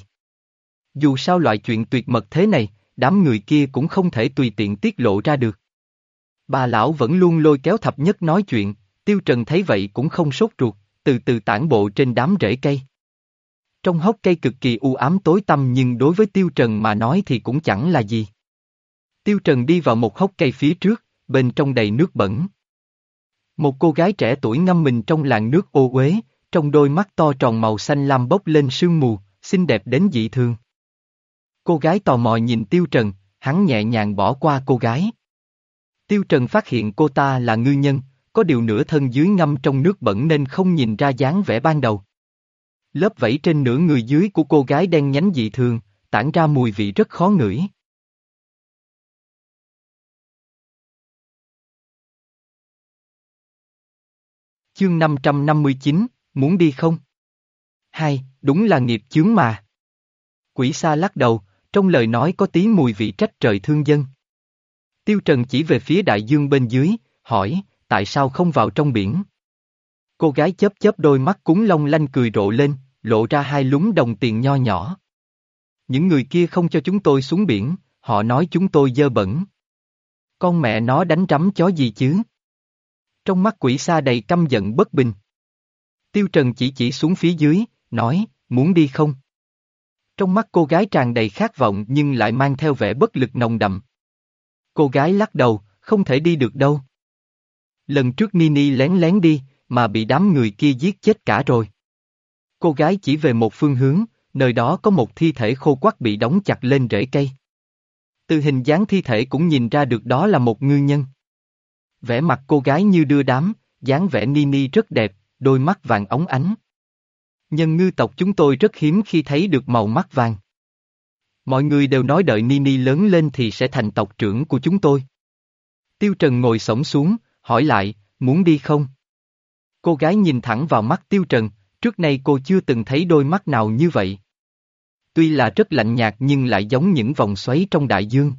Dù sao loại chuyện tuyệt mật thế này, đám người kia cũng không thể tùy tiện tiết lộ ra được. Bà lão vẫn luôn lôi kéo thập nhất nói chuyện, tiêu trần thấy vậy cũng không sốt ruột, từ từ tản bộ trên đám rễ cây. Trong hốc cây cực kỳ u ám tối tăm nhưng đối với tiêu trần mà nói thì cũng chẳng là gì. Tiêu trần đi vào một hốc cây phía trước, bên trong đầy nước bẩn. Một cô gái trẻ tuổi ngâm mình trong làn nước ô uế, trong đôi mắt to tròn màu xanh lam bốc lên sương mù, xinh đẹp đến dị thường. Cô gái tò mò nhìn Tiêu Trần, hắn nhẹ nhàng bỏ qua cô gái. Tiêu Trần phát hiện cô ta là ngư nhân, có điều nửa thân dưới ngâm trong nước bẩn nên không nhìn ra dáng vẻ ban đầu. Lớp vẫy trên nửa người dưới của cô gái đen nhánh dị thường, tản ra mùi vị rất khó ngửi. Chương 559, muốn đi không? Hai, đúng là nghiệp chướng mà. Quỷ xa lắc đầu, trong lời nói có tí mùi vị trách trời thương dân. Tiêu Trần chỉ về phía đại dương bên dưới, hỏi, tại sao không vào trong biển? Cô gái chớp chớp đôi mắt cúng long lanh cười rộ lên, lộ ra hai lúng đồng tiền nho nhỏ. Những người kia không cho chúng tôi xuống biển, họ nói chúng tôi dơ bẩn. Con mẹ nó đánh rắm chó gì chứ? Trong mắt quỷ xa đầy căm giận bất bình. Tiêu Trần chỉ chỉ xuống phía dưới, nói, muốn đi không? Trong mắt cô gái tràn đầy khát vọng nhưng lại mang theo vẻ bất lực nồng đậm. Cô gái lắc đầu, không thể đi được đâu. Lần trước Nini lén lén đi, mà bị đám người kia giết chết cả rồi. Cô gái chỉ về một phương hướng, nơi đó có một thi thể khô quắc bị đóng chặt lên rễ cây. Từ hình dáng thi thể cũng nhìn ra được đó là một ngư nhân. Vẻ mặt cô gái như đưa đám, dáng vẻ Nini rất đẹp, đôi mắt vàng óng ánh. Nhân ngư tộc chúng tôi rất hiếm khi thấy được màu mắt vàng. Mọi người đều nói đợi Nini lớn lên thì sẽ thành tộc trưởng của chúng tôi. Tiêu Trần ngồi sổng xuống, hỏi lại, muốn đi không? Cô gái nhìn thẳng vào mắt Tiêu Trần, trước nay cô chưa từng thấy đôi mắt nào như vậy. Tuy là rất lạnh nhạt nhưng lại giống những vòng xoáy trong đại dương.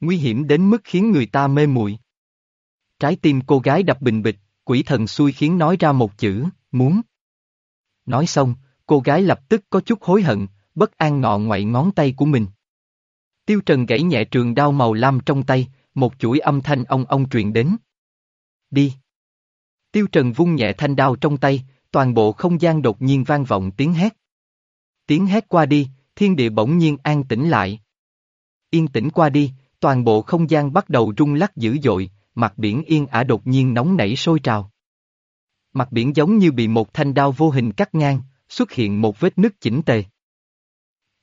Nguy hiểm đến mức khiến người ta mê muội. Trái tim cô gái đập bình bịch, quỷ thần xui khiến nói ra một chữ, muốn. Nói xong, cô gái lập tức có chút hối hận, bất an ngọ ngoại ngón tay của mình. Tiêu Trần gãy nhẹ trường đao màu lam trong tay, một chuỗi âm thanh ong ong truyền đến. Đi. Tiêu Trần vung nhẹ thanh đao trong tay, toàn bộ không gian đột nhiên vang vọng tiếng hét. Tiếng hét qua đi, thiên địa bỗng nhiên an tĩnh lại. Yên tĩnh qua đi, toàn bộ không gian bắt đầu rung lắc dữ dội, mặt biển yên ả đột nhiên nóng nảy sôi trào. Mặt biển giống như bị một thanh đao vô hình cắt ngang, xuất hiện một vết nứt chỉnh tề.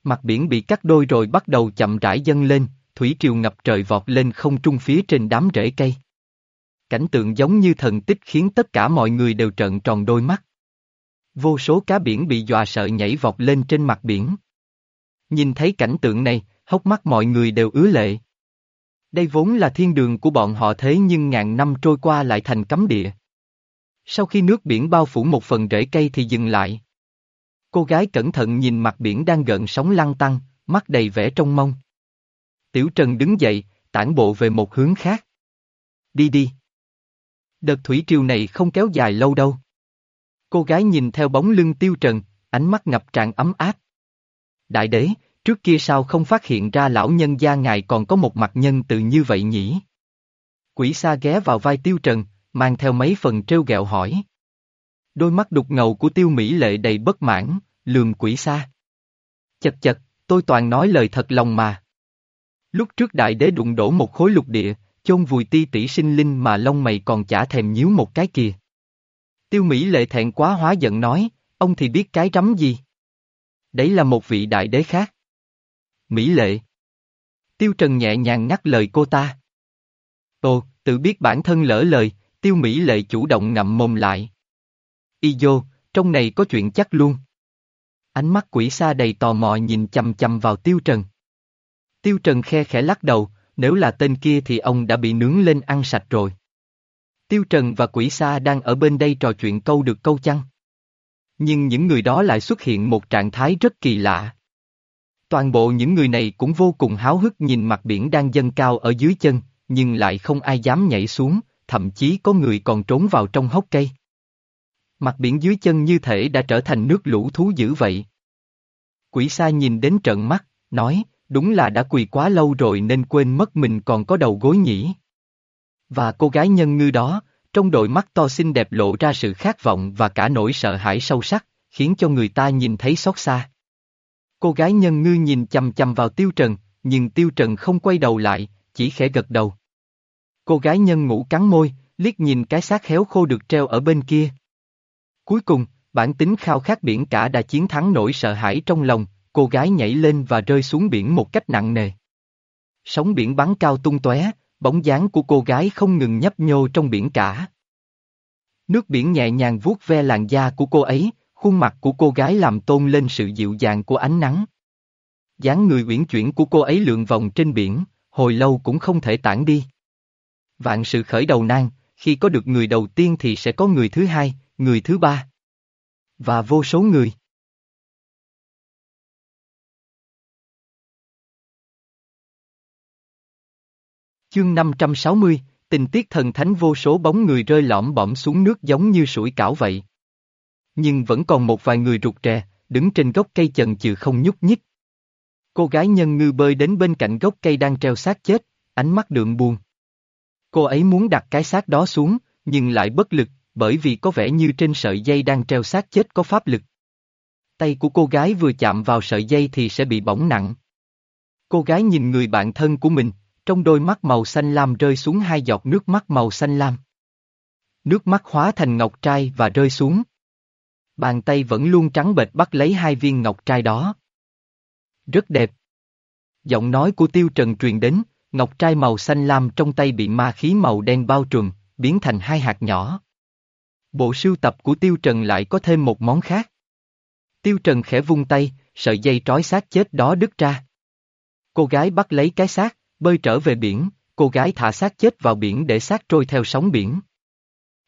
Mặt biển bị cắt đôi rồi bắt đầu chậm rãi dâng lên, thủy triều ngập trời vọt lên không trung phía trên đám rễ cây. Cảnh tượng giống như thần tích khiến tất cả mọi người đều trợn tròn đôi mắt. Vô số cá biển bị dọa sợ nhảy vọt lên trên mặt biển. Nhìn thấy cảnh tượng này, hốc mắt mọi người đều ứa lệ. Đây vốn là thiên đường của bọn họ thế nhưng ngàn năm trôi qua lại thành cấm địa. Sau khi nước biển bao phủ một phần rễ cây thì dừng lại. Cô gái cẩn thận nhìn mặt biển đang gợn sóng lăn tăng, mắt đầy vẻ trong mong. Tiểu Trần đứng dậy, tản bộ về một hướng khác. Đi đi. Đợt thủy triều này không kéo dài lâu đâu. Cô gái nhìn theo bóng lưng Tiêu Trần, ánh mắt ngập tràn ấm áp. Đại đế, trước kia sao không phát hiện ra lão nhân gia ngài còn có một mặt nhân từ như vậy nhỉ? Quỷ sa ghé vào vai Tiêu Trần, mang theo mấy phần trêu ghẹo hỏi. Đôi mắt đục ngầu của tiêu mỹ lệ đầy bất mãn, lườm quỷ xa. Chật chật, tôi toàn nói lời thật lòng mà. Lúc trước đại đế đụng đổ một khối lục địa, chôn vùi ti tỷ sinh linh mà lông mày còn chả thèm nhíu một cái kìa. Tiêu Mỹ lệ thẹn quá hóa giận nói, ông thì biết cái rắm gì. Đấy là một vị đại đế khác. Mỹ lệ. Tiêu Trần nhẹ nhàng nhắc lời cô ta. Ồ, tự biết bản thân lỡ lời, Tiêu Mỹ lệ chủ động ngậm mồm lại. Y vô, trong này có chuyện chắc luôn. Ánh mắt quỷ xa đầy tò mò nhìn chầm chầm vào Tiêu Trần. Tiêu Trần khe khẽ lắc đầu, nếu là tên kia thì ông đã bị nướng lên ăn sạch rồi. Tiêu Trần và quỷ xa đang ở bên đây trò chuyện câu được câu chăng. Nhưng những người đó lại xuất hiện một trạng thái rất kỳ lạ. Toàn bộ những người này cũng vô cùng háo hức nhìn mặt biển đang dâng cao ở dưới chân, nhưng lại không ai dám nhảy xuống, thậm chí có người còn trốn vào trong hốc cây. Mặt biển dưới chân như thể đã trở thành nước lũ thú dữ vậy. Quỷ sa nhìn đến trận mắt, nói, đúng là đã quỳ quá lâu rồi nên quên mất mình còn có đầu gối nhỉ. Và cô gái nhân ngư đó, trong đôi mắt to xinh đẹp lộ ra sự khát vọng và cả nỗi sợ hãi sâu sắc, khiến cho người ta nhìn thấy xót xa. Cô gái nhân ngư nhìn chầm chầm vào Tiêu Trần, nhưng Tiêu Trần không quay đầu lại, chỉ khẽ gật đầu. Cô gái nhân ngủ cắn môi, liếc nhìn cái xác héo khô được treo ở bên kia. Cuối cùng, bản tính khao khát biển cả đã chiến thắng nỗi sợ hãi trong lòng, cô gái nhảy lên và rơi xuống biển một cách nặng nề. Sóng biển bắn cao tung tóe, bóng dáng của cô gái không ngừng nhấp nhô trong biển cả. Nước biển nhẹ nhàng vuốt ve làn da của cô ấy, khuôn mặt của cô gái làm tôn lên sự dịu dàng của ánh nắng. dáng người uyển chuyển của cô ấy lượn vòng trên biển, hồi lâu cũng không thể tản đi. Vạn sự khởi đầu nan, khi có được người đầu tiên thì sẽ có người thứ hai, người thứ ba. Và vô số người. Chương 560, tình tiết thần thánh vô số bóng người rơi lõm bõm xuống nước giống như sủi cảo vậy. Nhưng vẫn còn một vài người rụt rè, đứng trên gốc cây chần chừ không nhúc nhích. Cô gái nhân ngư bơi đến bên cạnh gốc cây đang treo xác chết, ánh mắt đượm buồn. Cô ấy muốn đặt cái xác đó xuống, nhưng lại bất lực, bởi vì có vẻ như trên sợi dây đang treo xác chết có pháp lực. Tay của cô gái vừa chạm vào sợi dây thì sẽ bị bỏng nặng. Cô gái nhìn người bạn thân của mình, trong đôi mắt màu xanh lam rơi xuống hai giọt nước mắt màu xanh lam. Nước mắt hóa thành ngọc trai và rơi xuống. Bàn tay vẫn luôn trắng bệch bắt lấy hai viên ngọc trai đó. Rất đẹp. Giọng nói của Tiêu Trần truyền đến, ngọc trai màu xanh lam trong tay bị ma khí màu đen bao trùm, biến thành hai hạt nhỏ. Bộ sưu tập của Tiêu Trần lại có thêm một món khác. Tiêu Trần khẽ vung tay, sợi dây trói xác chết đó đứt ra. Cô gái bắt lấy cái xác, bơi trở về biển, cô gái thả xác chết vào biển để xác trôi theo sóng biển.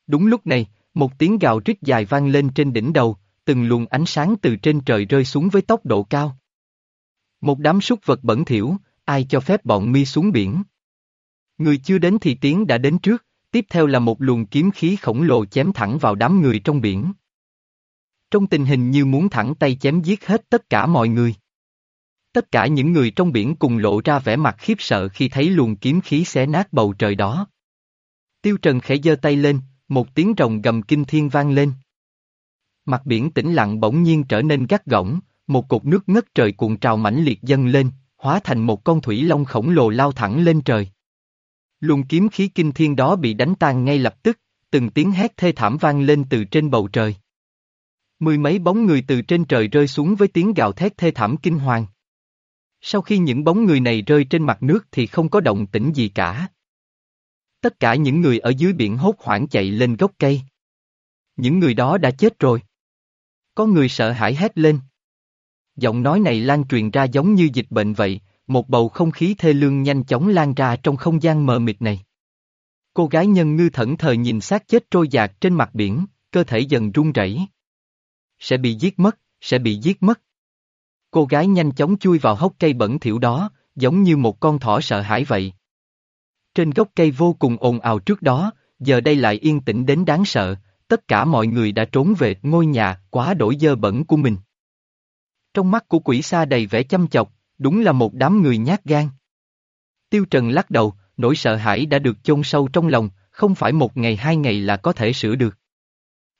Đúng lúc này, một tiếng gào rít dài vang lên trên đỉnh đầu, từng luồng ánh sáng từ trên trời rơi xuống với tốc độ cao. Một đám súc vật bẩn thỉu, ai cho phép bọn mi xuống biển. Người chưa đến thì tiếng đã đến trước, tiếp theo là một luồng kiếm khí khổng lồ chém thẳng vào đám người trong biển. Trong tình hình như muốn thẳng tay chém giết hết tất cả mọi người. Tất cả những người trong biển cùng lộ ra vẻ mặt khiếp sợ khi thấy luồng kiếm khí xé nát bầu trời đó. Tiêu Trần khẽ giơ tay lên, một tiếng rồng gầm kinh thiên vang lên. Mặt biển tĩnh lặng bỗng nhiên trở nên gắt gỏng, một cột nước ngất trời cuộn trào mãnh liệt dâng lên, hóa thành một con thủy long khổng lồ lao thẳng lên trời. Luồng kiếm khí kinh thiên đó bị đánh tan ngay lập tức, từng tiếng hét thê thảm vang lên từ trên bầu trời. Mười mấy bóng người từ trên trời rơi xuống với tiếng gào thét thê thảm kinh hoàng. Sau khi những bóng người này rơi trên mặt nước thì không có động tĩnh gì cả. Tất cả những người ở dưới biển hốt hoảng chạy lên gốc cây. Những người đó đã chết rồi. Có người sợ hãi hét lên. Giọng nói này lan truyền ra giống như dịch bệnh vậy, một bầu không khí thê lương nhanh chóng lan ra trong không gian mờ mịt này. Cô gái nhân ngư thẫn thờ nhìn xác chết trôi dạt trên mặt biển, cơ thể dần run rẩy. Sẽ bị giết mất, sẽ bị giết mất. Cô gái nhanh chóng chui vào hốc cây bẩn thỉu đó, giống như một con thỏ sợ hãi vậy. Trên gốc cây vô cùng ồn ào trước đó, giờ đây lại yên tĩnh đến đáng sợ, tất cả mọi người đã trốn về ngôi nhà quá đổi dơ bẩn của mình. Trong mắt của quỷ xa đầy vẻ chăm chọc, đúng là một đám người nhát gan. Tiêu Trần lắc đầu, nỗi sợ hãi đã được chôn sâu trong lòng, không phải một ngày hai ngày là có thể sửa được.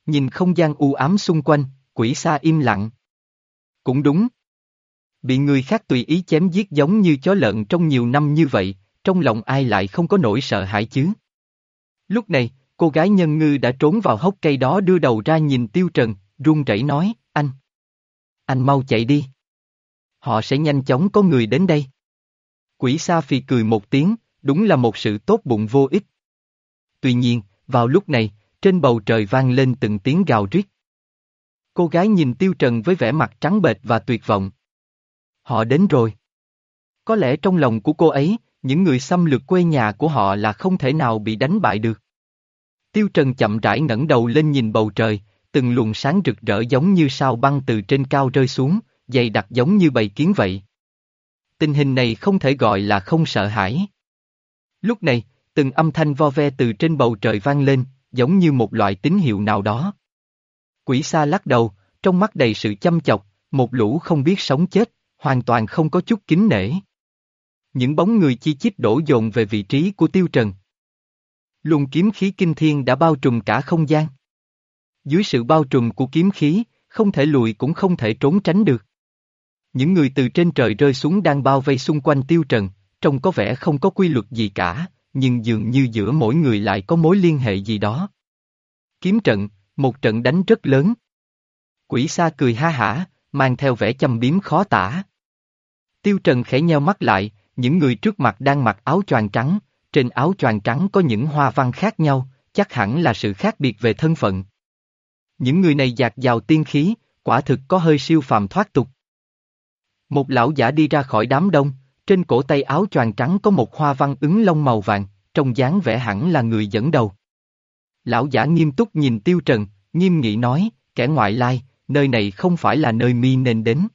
Nhìn không gian u ám xung quanh, quỷ xa im lặng. Cũng đúng. Bị người khác tùy ý chém giết giống như chó lợn trong nhiều năm như vậy, trong lòng ai lại không có nỗi sợ hãi chứ. Lúc này, cô gái nhân ngư đã trốn vào hốc cây đó đưa đầu ra nhìn Tiêu Trần, run rẩy nói, anh. Anh mau chạy đi. Họ sẽ nhanh chóng có người đến đây. Quỷ Sa Phi cười một tiếng, đúng là một sự tốt bụng vô ích. Tuy nhiên, vào lúc này, trên bầu trời vang lên từng tiếng gào rít. Cô gái nhìn Tiêu Trần với vẻ mặt trắng bệch và tuyệt vọng. Họ đến rồi. Có lẽ trong lòng của cô ấy, những người xâm lược quê nhà của họ là không thể nào bị đánh bại được. Tiêu Trần chậm rãi ngẩng đầu lên nhìn bầu trời, từng luồng sáng rực rỡ giống như sao băng từ trên cao rơi xuống, dày đặc giống như bầy kiến vậy. Tình hình này không thể gọi là không sợ hãi. Lúc này, từng âm thanh vo ve từ trên bầu trời vang lên, giống như một loại tín hiệu nào đó. Quỷ xa lắc đầu, trong mắt đầy sự chăm chọc, một lũ không biết sống chết, hoàn toàn không có chút kính nể. Những bóng người chi chít đổ dồn về vị trí của Tiêu Trần. Luồng kiếm khí kinh thiên đã bao trùm cả không gian. Dưới sự bao trùm của kiếm khí, không thể lùi cũng không thể trốn tránh được. Những người từ trên trời rơi xuống đang bao vây xung quanh Tiêu Trần, trông có vẻ không có quy luật gì cả, nhưng dường như giữa mỗi người lại có mối liên hệ gì đó. Kiếm trận, một trận đánh rất lớn. Quỷ sa cười ha hả, mang theo vẻ châm biếm khó tả. Tiêu Trần khẽ nheo mắt lại, những người trước mặt đang mặc áo choàng trắng, trên áo choàng trắng có những hoa văn khác nhau, chắc hẳn là sự khác biệt về thân phận. Những người này dạt giàu tiên khí, quả thực có hơi siêu phàm thoát tục. Một lão giả đi ra khỏi đám đông, trên cổ tay áo choàng trắng có một hoa văn ứng lông màu vàng, trông dáng vẻ hẳn là người dẫn đầu. Lão giả nghiêm túc nhìn Tiêu Trần, nghiêm nghị nói, kẻ ngoại lai, nơi này không phải là nơi mi nên đến.